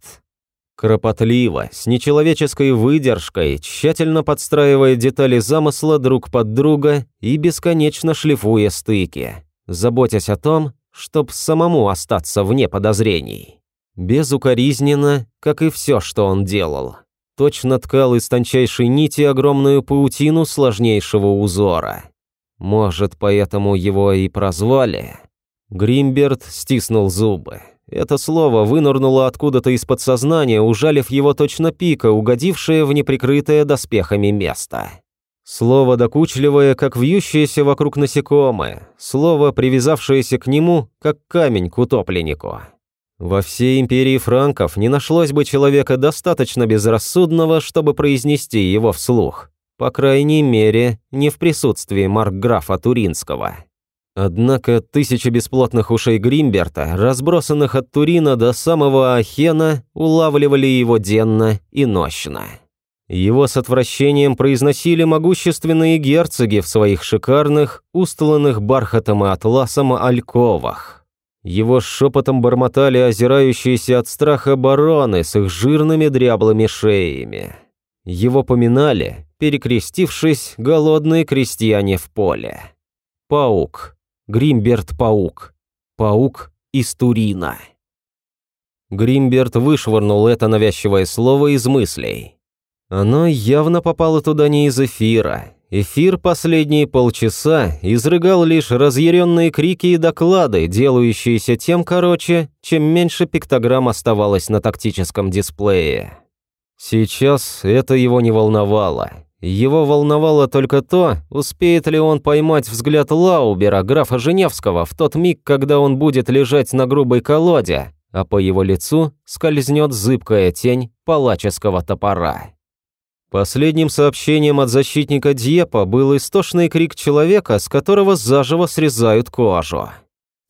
S1: Кропотливо, с нечеловеческой выдержкой, тщательно подстраивая детали замысла друг под друга и бесконечно шлифуя стыки, заботясь о том, чтоб самому остаться вне подозрений. Безукоризненно, как и все, что он делал. Точно ткал из тончайшей нити огромную паутину сложнейшего узора. Может, поэтому его и прозвали? Гримберт стиснул зубы. Это слово вынырнуло откуда-то из подсознания, ужалив его точно пика, угодившее в неприкрытое доспехами место. Слово докучливое, как вьющееся вокруг насекомое, слово, привязавшееся к нему, как камень к утопленнику. Во всей империи франков не нашлось бы человека достаточно безрассудного, чтобы произнести его вслух. По крайней мере, не в присутствии маркграфа Туринского. Однако тысячи бесплотных ушей Гримберта, разбросанных от Турина до самого Ахена, улавливали его денно и нощно. Его с отвращением произносили могущественные герцоги в своих шикарных, устланных бархатом и атласом альковах. Его шепотом бормотали озирающиеся от страха бароны с их жирными дряблыми шеями. Его поминали, перекрестившись, голодные крестьяне в поле. Паук. Гримберт-паук. Паук из Турина. Гримберт вышвырнул это навязчивое слово из мыслей. Оно явно попало туда не из эфира. Эфир последние полчаса изрыгал лишь разъяренные крики и доклады, делающиеся тем короче, чем меньше пиктограмм оставалось на тактическом дисплее. Сейчас это его не волновало. Его волновало только то, успеет ли он поймать взгляд Лаубера, графа Женевского, в тот миг, когда он будет лежать на грубой колоде, а по его лицу скользнет зыбкая тень палаческого топора. Последним сообщением от защитника Дьепа был истошный крик человека, с которого заживо срезают кожу.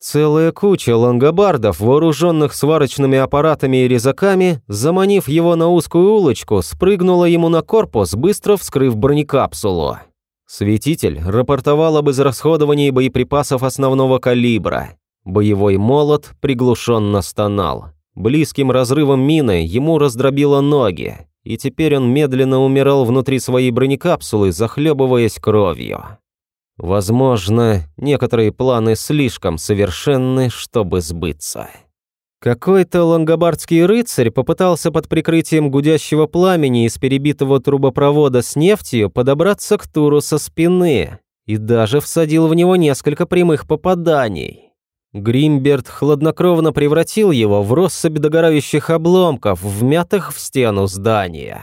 S1: Целая куча лангобардов, вооруженных сварочными аппаратами и резаками, заманив его на узкую улочку, спрыгнула ему на корпус, быстро вскрыв бронекапсулу. Светитель рапортовал об израсходовании боеприпасов основного калибра. Боевой молот приглушенно стонал. Близким разрывом мины ему раздробило ноги и теперь он медленно умирал внутри своей бронекапсулы, захлебываясь кровью. Возможно, некоторые планы слишком совершенны, чтобы сбыться. Какой-то лонгобардский рыцарь попытался под прикрытием гудящего пламени из перебитого трубопровода с нефтью подобраться к Туру со спины и даже всадил в него несколько прямых попаданий. Гримберт хладнокровно превратил его в россыпь догорающих обломков, вмятых в стену здания.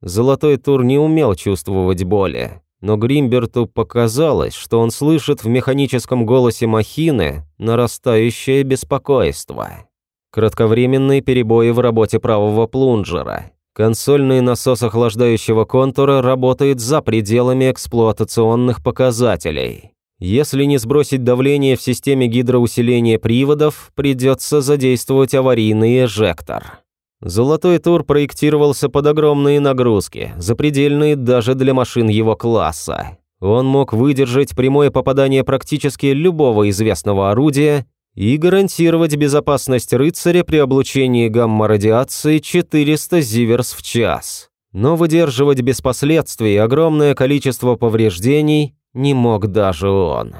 S1: Золотой Тур не умел чувствовать боли, но Гримберту показалось, что он слышит в механическом голосе махины нарастающее беспокойство. Кратковременные перебои в работе правого плунжера. Консольный насос охлаждающего контура работает за пределами эксплуатационных показателей. Если не сбросить давление в системе гидроусиления приводов, придется задействовать аварийный эжектор. Золотой тур проектировался под огромные нагрузки, запредельные даже для машин его класса. Он мог выдержать прямое попадание практически любого известного орудия и гарантировать безопасность рыцаря при облучении гамма-радиации 400 зиверс в час. Но выдерживать без последствий огромное количество повреждений не мог даже он.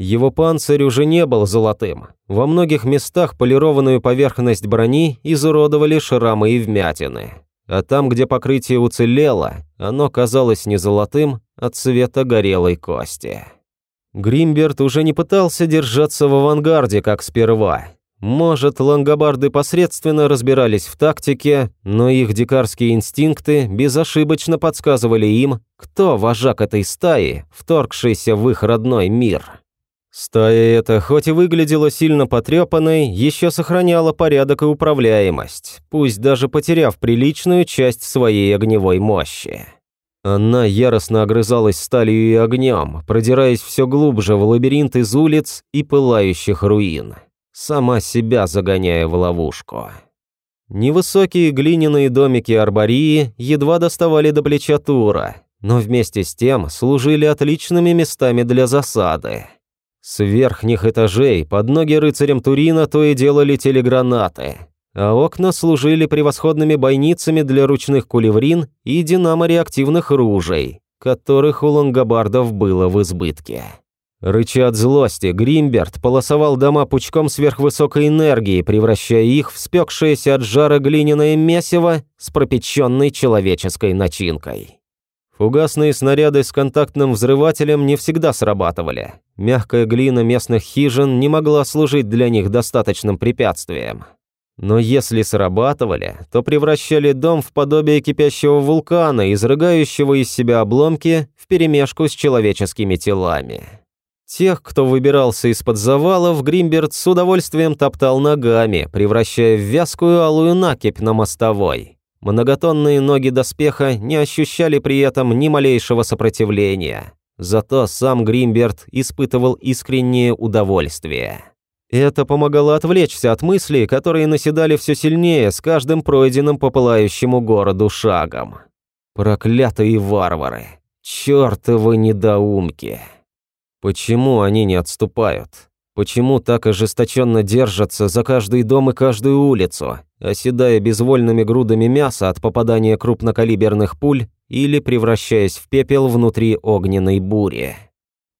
S1: Его панцирь уже не был золотым. Во многих местах полированную поверхность брони изуродовали шрамы и вмятины. А там, где покрытие уцелело, оно казалось не золотым, а цвета горелой кости. Гримберт уже не пытался держаться в авангарде, как сперва. Может, лангобарды посредственно разбирались в тактике, но их дикарские инстинкты безошибочно подсказывали им, кто вожак этой стаи, вторгшийся в их родной мир. Стая эта, хоть и выглядела сильно потрепанной, еще сохраняла порядок и управляемость, пусть даже потеряв приличную часть своей огневой мощи. Она яростно огрызалась сталью и огнем, продираясь все глубже в лабиринт из улиц и пылающих руин сама себя загоняя в ловушку. Невысокие глиняные домики арбории едва доставали до плеча Тура, но вместе с тем служили отличными местами для засады. С верхних этажей под ноги рыцарям Турина то и дело летели гранаты, а окна служили превосходными бойницами для ручных кулеврин и динамо-реактивных ружей, которых у лонгобардов было в избытке. Рыча от злости, Гримберт полосовал дома пучком сверхвысокой энергии, превращая их в спекшееся от жара глиняное месиво с пропеченной человеческой начинкой. Фугасные снаряды с контактным взрывателем не всегда срабатывали. Мягкая глина местных хижин не могла служить для них достаточным препятствием. Но если срабатывали, то превращали дом в подобие кипящего вулкана, изрыгающего из себя обломки вперемешку с человеческими телами. Тех, кто выбирался из-под завалов, Гримберт с удовольствием топтал ногами, превращая в вязкую алую накипь на мостовой. Многотонные ноги доспеха не ощущали при этом ни малейшего сопротивления. Зато сам Гримберт испытывал искреннее удовольствие. Это помогало отвлечься от мыслей, которые наседали все сильнее с каждым пройденным по пылающему городу шагом. Проклятые варвары! Чёртовы недоумки! Почему они не отступают? Почему так ожесточенно держатся за каждый дом и каждую улицу, оседая безвольными грудами мяса от попадания крупнокалиберных пуль или превращаясь в пепел внутри огненной бури?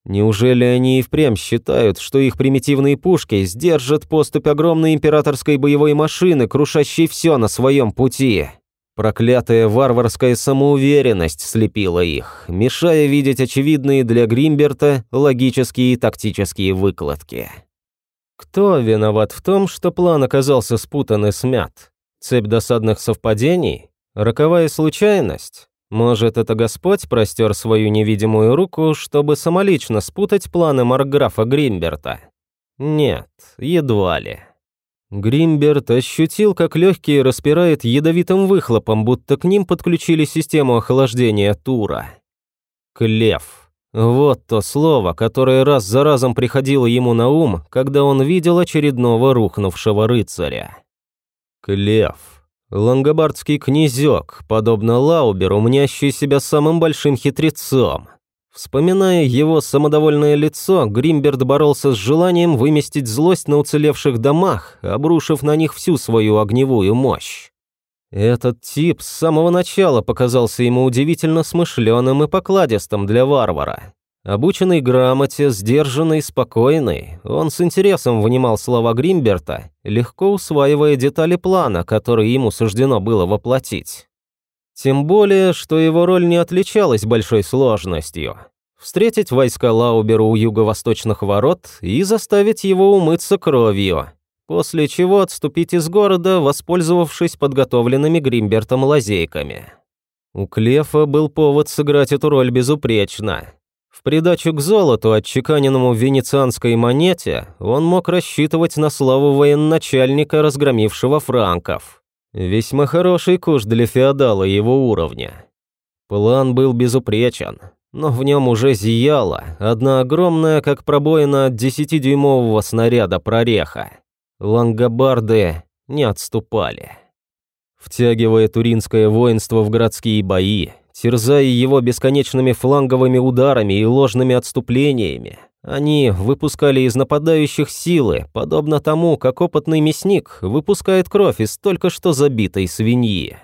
S1: Неужели они и впрямь считают, что их примитивные пушки сдержат поступь огромной императорской боевой машины, крушащей все на своем пути? Проклятая варварская самоуверенность слепила их, мешая видеть очевидные для Гримберта логические и тактические выкладки. Кто виноват в том, что план оказался спутан и смят? Цепь досадных совпадений? Роковая случайность? Может, это Господь простер свою невидимую руку, чтобы самолично спутать планы Маркграфа Гримберта? Нет, едва ли. Гримберт ощутил, как легкие распирает ядовитым выхлопом, будто к ним подключили систему охлаждения Тура. Клев. Вот то слово, которое раз за разом приходило ему на ум, когда он видел очередного рухнувшего рыцаря. Клев. Лангобардский князек, подобно Лауберу, мнящий себя самым большим хитрецом. Вспоминая его самодовольное лицо, Гримберт боролся с желанием выместить злость на уцелевших домах, обрушив на них всю свою огневую мощь. Этот тип с самого начала показался ему удивительно смышленым и покладистым для варвара. Обученный грамоте, сдержанный, спокойный, он с интересом внимал слова Гримберта, легко усваивая детали плана, который ему суждено было воплотить. Тем более, что его роль не отличалась большой сложностью. Встретить войска Лаубера у юго-восточных ворот и заставить его умыться кровью, после чего отступить из города, воспользовавшись подготовленными Гримбертом лазейками. У Клефа был повод сыграть эту роль безупречно. В придачу к золоту, отчеканенному в венецианской монете, он мог рассчитывать на славу военачальника, разгромившего франков. Весьма хороший куш для феодала его уровня. План был безупречен, но в нем уже зияла одна огромная, как пробоина от десятидюймового снаряда прореха. Лангобарды не отступали. Втягивая туринское воинство в городские бои, терзая его бесконечными фланговыми ударами и ложными отступлениями. Они выпускали из нападающих силы, подобно тому, как опытный мясник выпускает кровь из только что забитой свиньи.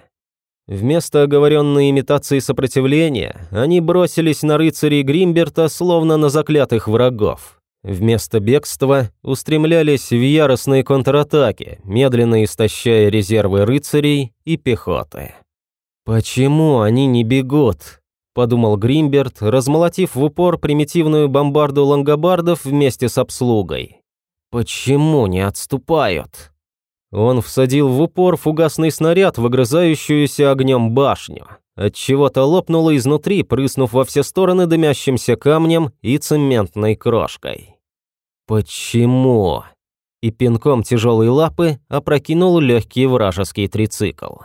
S1: Вместо оговоренной имитации сопротивления, они бросились на рыцарей Гримберта, словно на заклятых врагов. Вместо бегства устремлялись в яростные контратаки, медленно истощая резервы рыцарей и пехоты. «Почему они не бегут?» – подумал Гримберт, размолотив в упор примитивную бомбарду лангобардов вместе с обслугой. «Почему не отступают?» Он всадил в упор фугасный снаряд, выгрызающуюся огнем башню. Отчего-то лопнуло изнутри, прыснув во все стороны дымящимся камнем и цементной крошкой. «Почему?» И пинком тяжелой лапы опрокинул легкий вражеский трицикл.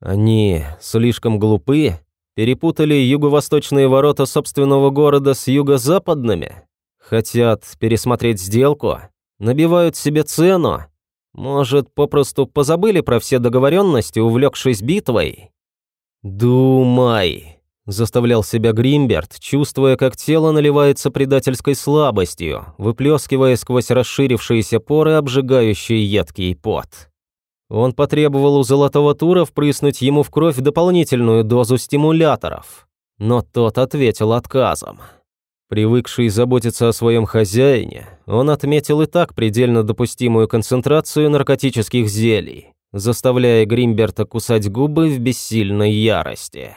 S1: Они слишком глупы, перепутали юго-восточные ворота собственного города с юго-западными, хотят пересмотреть сделку, набивают себе цену, может, попросту позабыли про все договоренности, увлекшись битвой? «Думай», – заставлял себя Гримберт, чувствуя, как тело наливается предательской слабостью, выплескивая сквозь расширившиеся поры обжигающий едкий пот. Он потребовал у Золотого Тура впрыснуть ему в кровь дополнительную дозу стимуляторов, но тот ответил отказом. Привыкший заботиться о своем хозяине, он отметил и так предельно допустимую концентрацию наркотических зелий, заставляя Гримберта кусать губы в бессильной ярости.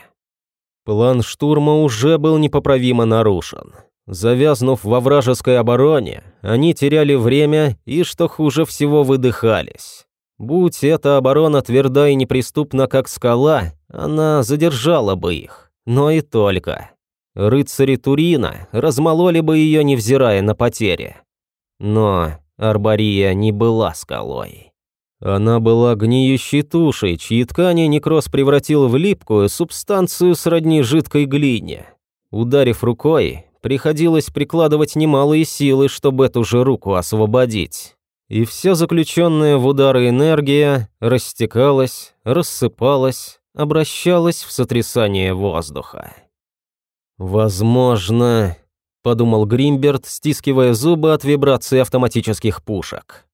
S1: План штурма уже был непоправимо нарушен. Завязнув во вражеской обороне, они теряли время и, что хуже всего, выдыхались. Будь эта оборона тверда и неприступна, как скала, она задержала бы их. Но и только. Рыцари Турина размололи бы ее, невзирая на потери. Но Арбария не была скалой. Она была гниющей тушей, чьи ткани некроз превратил в липкую субстанцию сродни жидкой глине. Ударив рукой, приходилось прикладывать немалые силы, чтобы эту же руку освободить. И вся заключенная в удары энергия растекалась, рассыпалась, обращалась в сотрясание воздуха. «Возможно», — подумал Гримберт, стискивая зубы от вибрации автоматических пушек.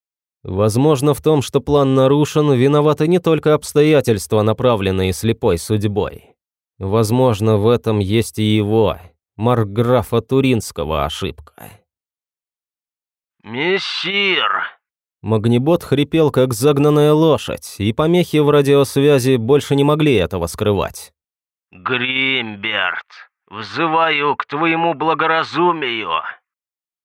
S1: «Возможно, в том, что план нарушен, виноваты не только обстоятельства, направленные слепой судьбой. Возможно, в этом есть и его, Маркграфа Туринского, ошибка».
S2: «Мессир!»
S1: Магнибот хрипел, как загнанная лошадь, и помехи в радиосвязи больше не могли этого скрывать.
S2: «Гримберт, взываю к твоему благоразумию!»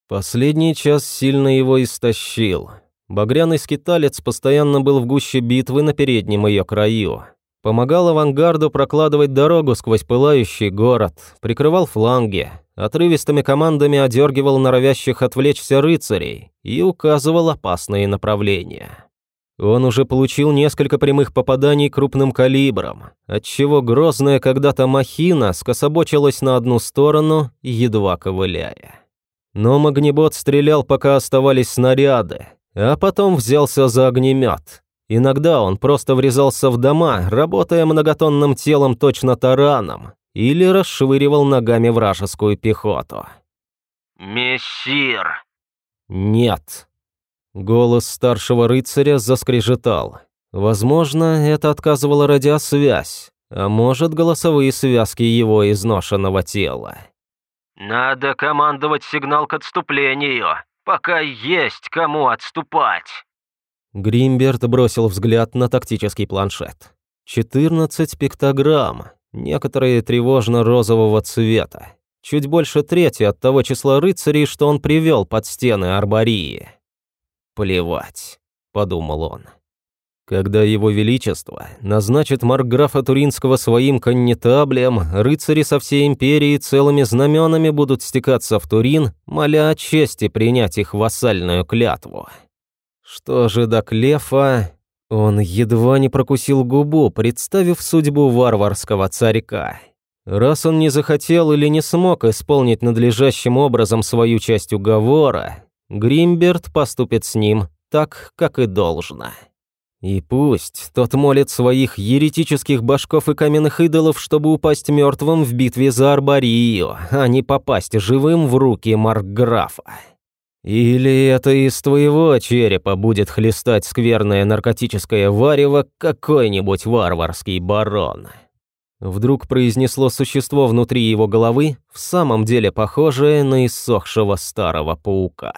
S1: Последний час сильно его истощил. Багряный скиталец постоянно был в гуще битвы на переднем ее краю. Помогал авангарду прокладывать дорогу сквозь пылающий город, прикрывал фланги, отрывистыми командами одергивал норовящих отвлечься рыцарей и указывал опасные направления. Он уже получил несколько прямых попаданий крупным калибром, отчего грозная когда-то махина скособочилась на одну сторону, едва ковыляя. Но магнибот стрелял, пока оставались снаряды, а потом взялся за огнемет. Иногда он просто врезался в дома, работая многотонным телом точно тараном, или расшвыривал ногами вражескую пехоту.
S2: «Мессир!»
S1: «Нет». Голос старшего рыцаря заскрежетал. Возможно, это отказывала радиосвязь, а может, голосовые связки его изношенного тела.
S2: «Надо командовать сигнал к отступлению, пока есть кому отступать».
S1: Гримберт бросил взгляд на тактический планшет. 14 пиктограмм, некоторые тревожно-розового цвета. Чуть больше трети от того числа рыцарей, что он привел под стены Арбории. «Плевать», — подумал он. Когда его величество назначит маркграфа Туринского своим коннетаблем, рыцари со всей империи целыми знаменами будут стекаться в Турин, моля о чести принять их вассальную клятву. Что же до Клефа, он едва не прокусил губу, представив судьбу варварского царька. Раз он не захотел или не смог исполнить надлежащим образом свою часть уговора, Гримберт поступит с ним так, как и должно. И пусть тот молит своих еретических башков и каменных идолов, чтобы упасть мертвым в битве за Арборию, а не попасть живым в руки Маркграфа. Или это из твоего черепа будет хлестать скверное наркотическое варево какой-нибудь варварский барон?» Вдруг произнесло существо внутри его головы, в самом деле похожее на иссохшего старого паука.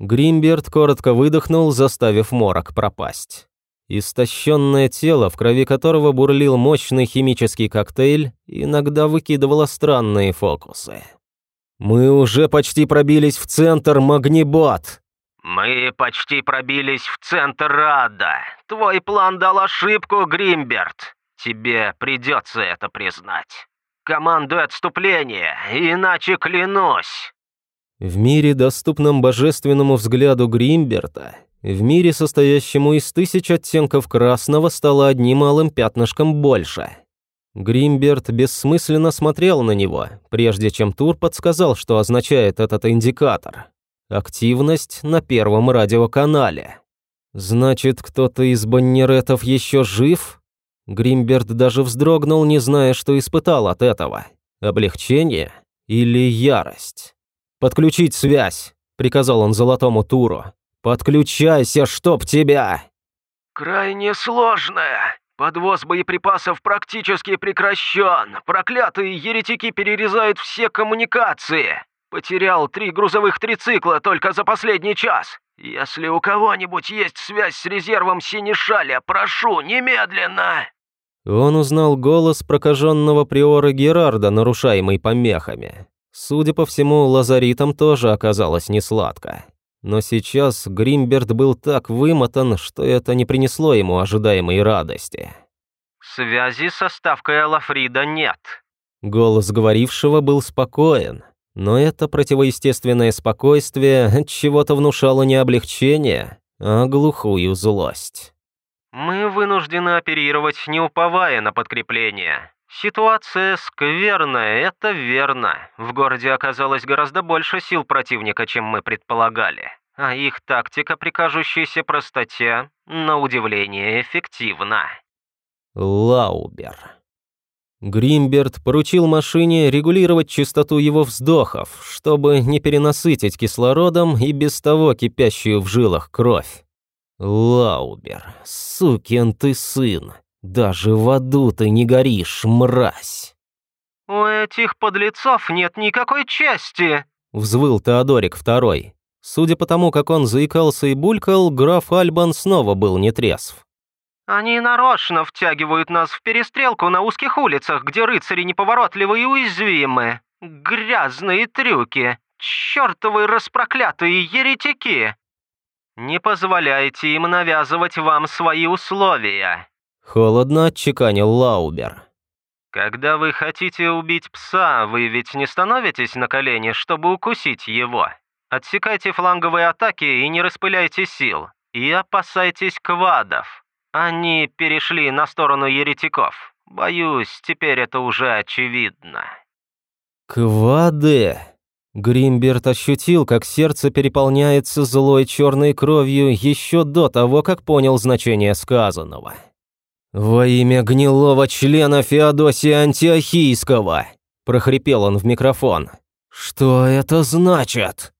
S1: Гримберт коротко выдохнул, заставив морок пропасть. Истощенное тело, в крови которого бурлил мощный химический коктейль, иногда выкидывало странные фокусы. «Мы уже почти пробились в центр, Магнибот!»
S2: «Мы почти пробились в центр ада. Твой план дал ошибку, Гримберт. Тебе придется это признать. Командуй отступление, иначе клянусь!»
S1: В мире, доступном божественному взгляду Гримберта, в мире, состоящему из тысяч оттенков красного, стало одним малым пятнышком больше – Гримберт бессмысленно смотрел на него, прежде чем Тур подсказал, что означает этот индикатор. Активность на первом радиоканале. Значит, кто-то из баннеретов еще жив? Гримберт даже вздрогнул, не зная, что испытал от этого. Облегчение или ярость? «Подключить связь!» – приказал он золотому Туру. «Подключайся, чтоб тебя!»
S2: «Крайне сложная!» Подвоз боеприпасов практически прекращен. Проклятые еретики перерезают все коммуникации. Потерял три грузовых трицикла только за последний час. Если у кого-нибудь есть связь с резервом Синишаля, прошу, немедленно!»
S1: Он узнал голос прокаженного приора Герарда, нарушаемый помехами. Судя по всему, лазаритам тоже оказалось несладко. Но сейчас Гримберт был так вымотан, что это не принесло ему ожидаемой радости.
S2: «Связи со ставкой Алафрида нет».
S1: Голос говорившего был спокоен, но это противоестественное спокойствие чего-то внушало не облегчение, а глухую злость.
S2: «Мы вынуждены оперировать, не уповая на подкрепление. Ситуация скверная, это верно. В городе оказалось гораздо больше сил противника, чем мы предполагали. А их тактика при кажущейся простоте, на удивление, эффективна.
S1: Лаубер. Гримберт поручил машине регулировать частоту его вздохов, чтобы не перенасытить кислородом и без того кипящую в жилах кровь. Лаубер, сукин ты сын, даже в аду ты не горишь, мразь.
S2: «У этих подлецов нет никакой чести!»
S1: — взвыл Теодорик второй. Судя по тому, как он заикался и булькал, граф Альбан снова был нетрезв.
S2: Они нарочно втягивают нас в перестрелку на узких улицах, где рыцари неповоротливы и уязвимы. Грязные трюки. Чёртовы распроклятые еретики. Не позволяйте им навязывать вам свои условия.
S1: Холодно отчеканил Лаубер.
S2: Когда вы хотите убить пса, вы ведь не становитесь на колени, чтобы укусить его. Отсекайте фланговые атаки и не распыляйте сил. И опасайтесь квадов. Они перешли на сторону еретиков. Боюсь, теперь это уже очевидно.
S1: Квады. Гримберт ощутил, как сердце переполняется злой черной кровью еще до того, как понял значение сказанного. «Во имя гнилого члена Феодосия Антиохийского!» – прохрипел он в микрофон. «Что это значит?»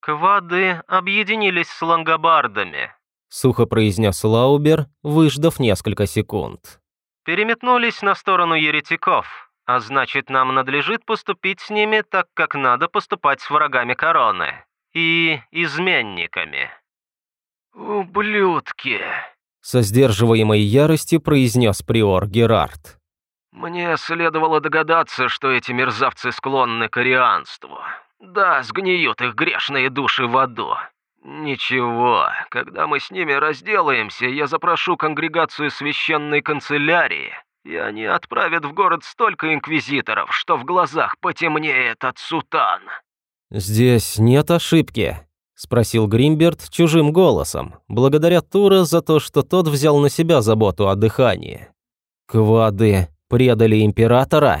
S2: «Квады объединились с лангобардами»,
S1: сухо произнес Лаубер, выждав несколько секунд.
S2: «Переметнулись на сторону еретиков, а значит, нам надлежит поступить с ними так, как надо поступать с врагами короны и изменниками». «Ублюдки!»
S1: Со сдерживаемой яростью произнес приор Герард.
S2: «Мне следовало догадаться, что эти мерзавцы склонны к арианству. Да, сгниют их грешные души в аду. «Ничего, когда мы с ними разделаемся, я запрошу конгрегацию священной канцелярии, и они отправят в город столько инквизиторов, что в глазах потемнеет от сутан».
S1: «Здесь нет ошибки», — спросил Гримберт чужим голосом, благодаря Тура за то, что тот взял на себя заботу о дыхании. «Квады предали императора?»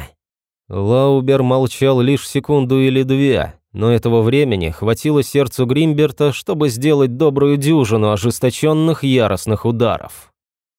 S1: Лаубер молчал лишь секунду или две, но этого времени хватило сердцу Гримберта, чтобы сделать добрую дюжину ожесточенных яростных ударов.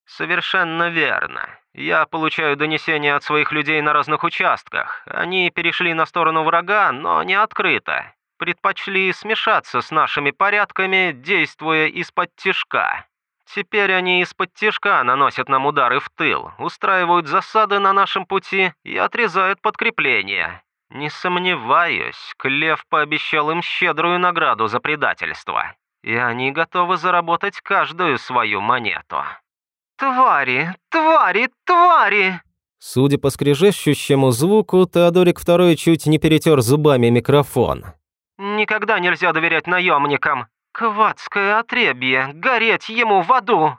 S2: «Совершенно верно. Я получаю донесения от своих людей на разных участках. Они перешли на сторону врага, но не открыто. Предпочли смешаться с нашими порядками, действуя из-под тишка. Теперь они из-под тишка наносят нам удары в тыл, устраивают засады на нашем пути и отрезают подкрепления. Не сомневаюсь, Клев пообещал им щедрую награду за предательство, и они готовы заработать каждую свою монету. «Твари! Твари! Твари!»
S1: Судя по скрежещущему звуку, Теодорик II чуть не перетер зубами микрофон.
S2: «Никогда нельзя доверять наемникам. Квадское отребье, гореть ему в аду!»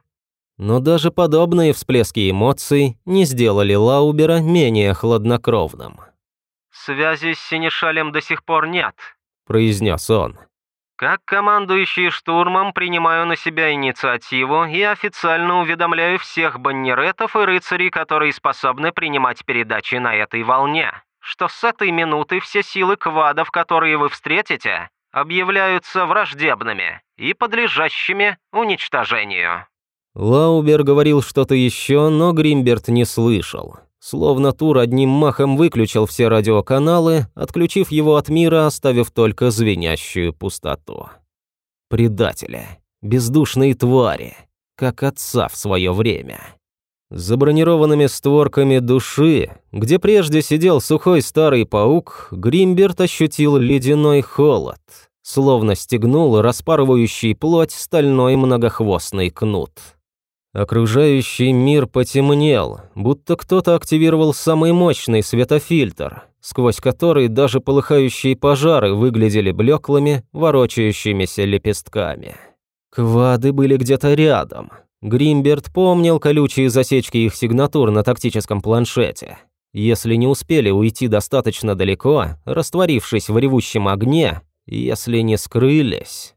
S1: Но даже подобные всплески эмоций не сделали Лаубера менее хладнокровным.
S2: «Связи с Синешалем до сих пор нет», —
S1: произнес он.
S2: «Как командующий штурмом принимаю на себя инициативу и официально уведомляю всех баннеретов и рыцарей, которые способны принимать передачи на этой волне, что с этой минуты все силы квадов, которые вы встретите, объявляются враждебными и подлежащими уничтожению».
S1: Лаубер говорил что-то еще, но Гримберт не слышал. Словно Тур одним махом выключил все радиоканалы, отключив его от мира, оставив только звенящую пустоту. Предатели, бездушные твари, как отца в свое время. За бронированными створками души, где прежде сидел сухой старый паук, Гримберт ощутил ледяной холод, словно стегнул распарывающий плоть стальной многохвостный кнут. Окружающий мир потемнел, будто кто-то активировал самый мощный светофильтр, сквозь который даже полыхающие пожары выглядели блеклыми, ворочающимися лепестками. Квады были где-то рядом. Гримберт помнил колючие засечки их сигнатур на тактическом планшете. Если не успели уйти достаточно далеко, растворившись в ревущем огне, если не скрылись...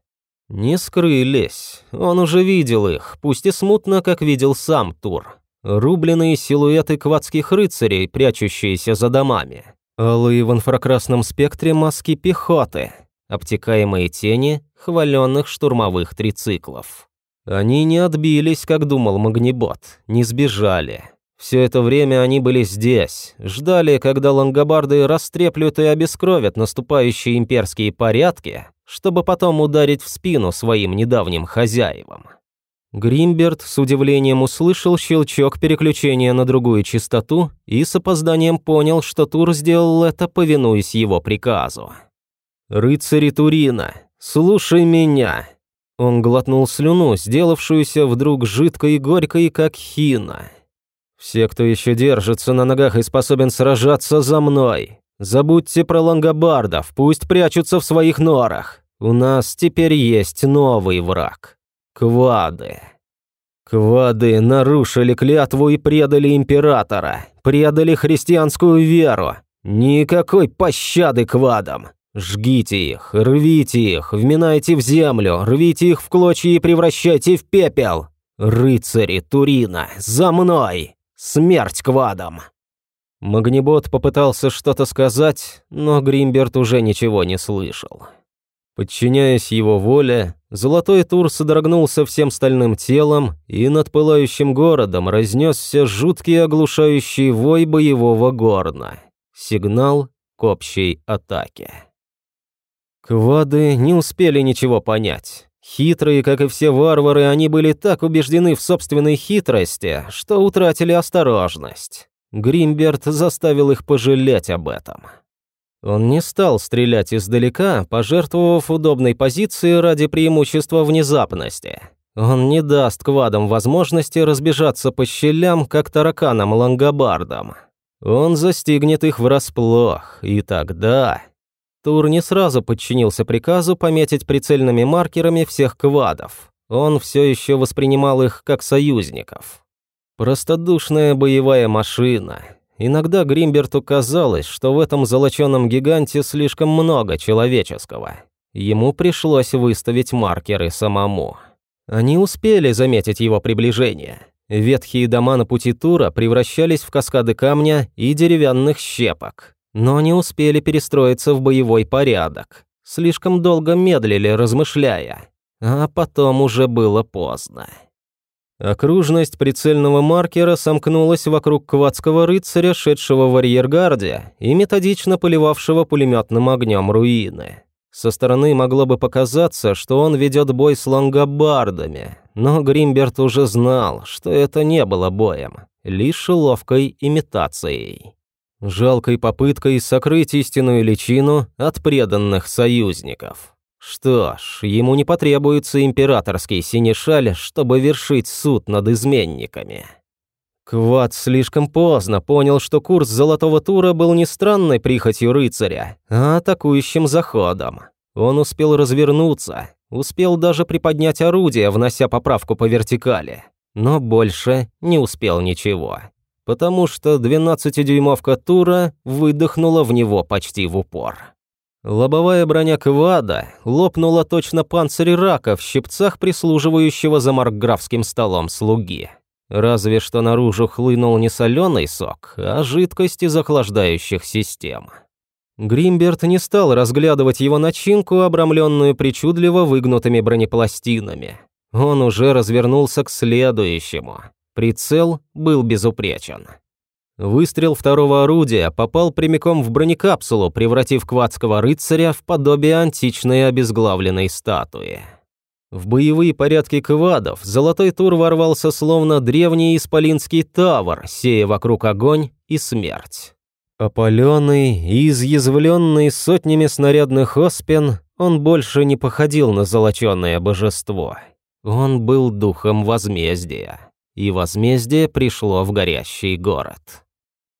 S1: Не скрылись. Он уже видел их, пусть и смутно, как видел сам Тур. рубленые силуэты квадских рыцарей, прячущиеся за домами, алые в инфракрасном спектре маски пехоты, обтекаемые тени хваленных штурмовых трициклов. Они не отбились, как думал Магнибот, не сбежали. Все это время они были здесь, ждали, когда лангобарды растреплют и обескровят наступающие имперские порядки, чтобы потом ударить в спину своим недавним хозяевам. Гримберт с удивлением услышал щелчок переключения на другую частоту и с опозданием понял, что Тур сделал это, повинуясь его приказу. «Рыцари Турина, слушай меня!» Он глотнул слюну, сделавшуюся вдруг жидкой и горькой, как хина. «Все, кто еще держится на ногах и способен сражаться за мной, забудьте про лангобардов, пусть прячутся в своих норах. У нас теперь есть новый враг. Квады. Квады нарушили клятву и предали императора, предали христианскую веру. Никакой пощады квадам. Жгите их, рвите их, вминайте в землю, рвите их в клочья и превращайте в пепел. Рыцари Турина, за мной! Смерть квадам!» Магнибот попытался что-то сказать, но Гримберт уже ничего не слышал. Подчиняясь его воле, Золотой Тур содрогнулся всем стальным телом, и над пылающим городом разнесся жуткий оглушающий вой боевого горна. Сигнал к общей атаке. Квады не успели ничего понять. Хитрые, как и все варвары, они были так убеждены в собственной хитрости, что утратили осторожность. Гримберт заставил их пожалеть об этом. Он не стал стрелять издалека, пожертвовав удобной позицией ради преимущества внезапности. Он не даст квадам возможности разбежаться по щелям, как тараканам-лангобардам. Он застигнет их врасплох, и тогда... Тур не сразу подчинился приказу пометить прицельными маркерами всех квадов. Он все еще воспринимал их как союзников. Простодушная боевая машина, Иногда Гримберту казалось, что в этом золоченом гиганте слишком много человеческого. Ему пришлось выставить маркеры самому. Они успели заметить его приближение. Ветхие дома на пути Тура превращались в каскады камня и деревянных щепок, но не успели перестроиться в боевой порядок. Слишком долго медлили, размышляя. А потом уже было поздно. Окружность прицельного маркера сомкнулась вокруг квадского рыцаря, шедшего в арьергарде и методично поливавшего пулеметным огнем руины. Со стороны могло бы показаться, что он ведет бой с лангобардами, но Гримберт уже знал, что это не было боем, лишь ловкой имитацией. Жалкой попыткой сокрыть истинную личину от преданных союзников. Что ж, ему не потребуется императорский синешаль, чтобы вершить суд над изменниками. Квад слишком поздно понял, что курс Золотого Тура был не странной прихотью рыцаря, а атакующим заходом. Он успел развернуться, успел даже приподнять орудие, внося поправку по вертикали. Но больше не успел ничего. Потому что 12-дюймовка Тура выдохнула в него почти в упор. Лобовая броня Квада лопнула точно панцирь рака в щипцах прислуживающего за маркграфским столом слуги. Разве что наружу хлынул не соленый сок, а жидкость из охлаждающих систем. Гримберт не стал разглядывать его начинку, обрамленную причудливо выгнутыми бронепластинами. Он уже развернулся к следующему. Прицел был безупречен. Выстрел второго орудия попал прямиком в бронекапсулу, превратив квадского рыцаря в подобие античной обезглавленной статуи. В боевые порядки квадов Золотой Тур ворвался словно древний исполинский тавр, сея вокруг огонь и смерть. Опаленный и изъязвленный сотнями снарядных оспен, он больше не походил на золоченое божество. Он был духом возмездия и возмездие пришло в горящий город.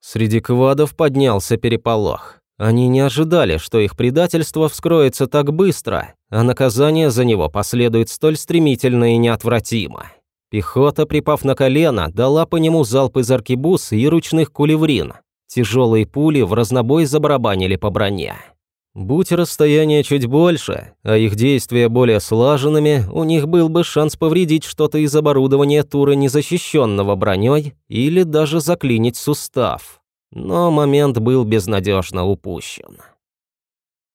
S1: Среди квадов поднялся переполох. Они не ожидали, что их предательство вскроется так быстро, а наказание за него последует столь стремительно и неотвратимо. Пехота, припав на колено, дала по нему залп из аркебуз и ручных кулеврин. Тяжелые пули в разнобой забарабанили по броне. Будь расстояние чуть больше, а их действия более слаженными, у них был бы шанс повредить что-то из оборудования тура незащищенного броней или даже заклинить сустав. Но момент был безнадежно упущен.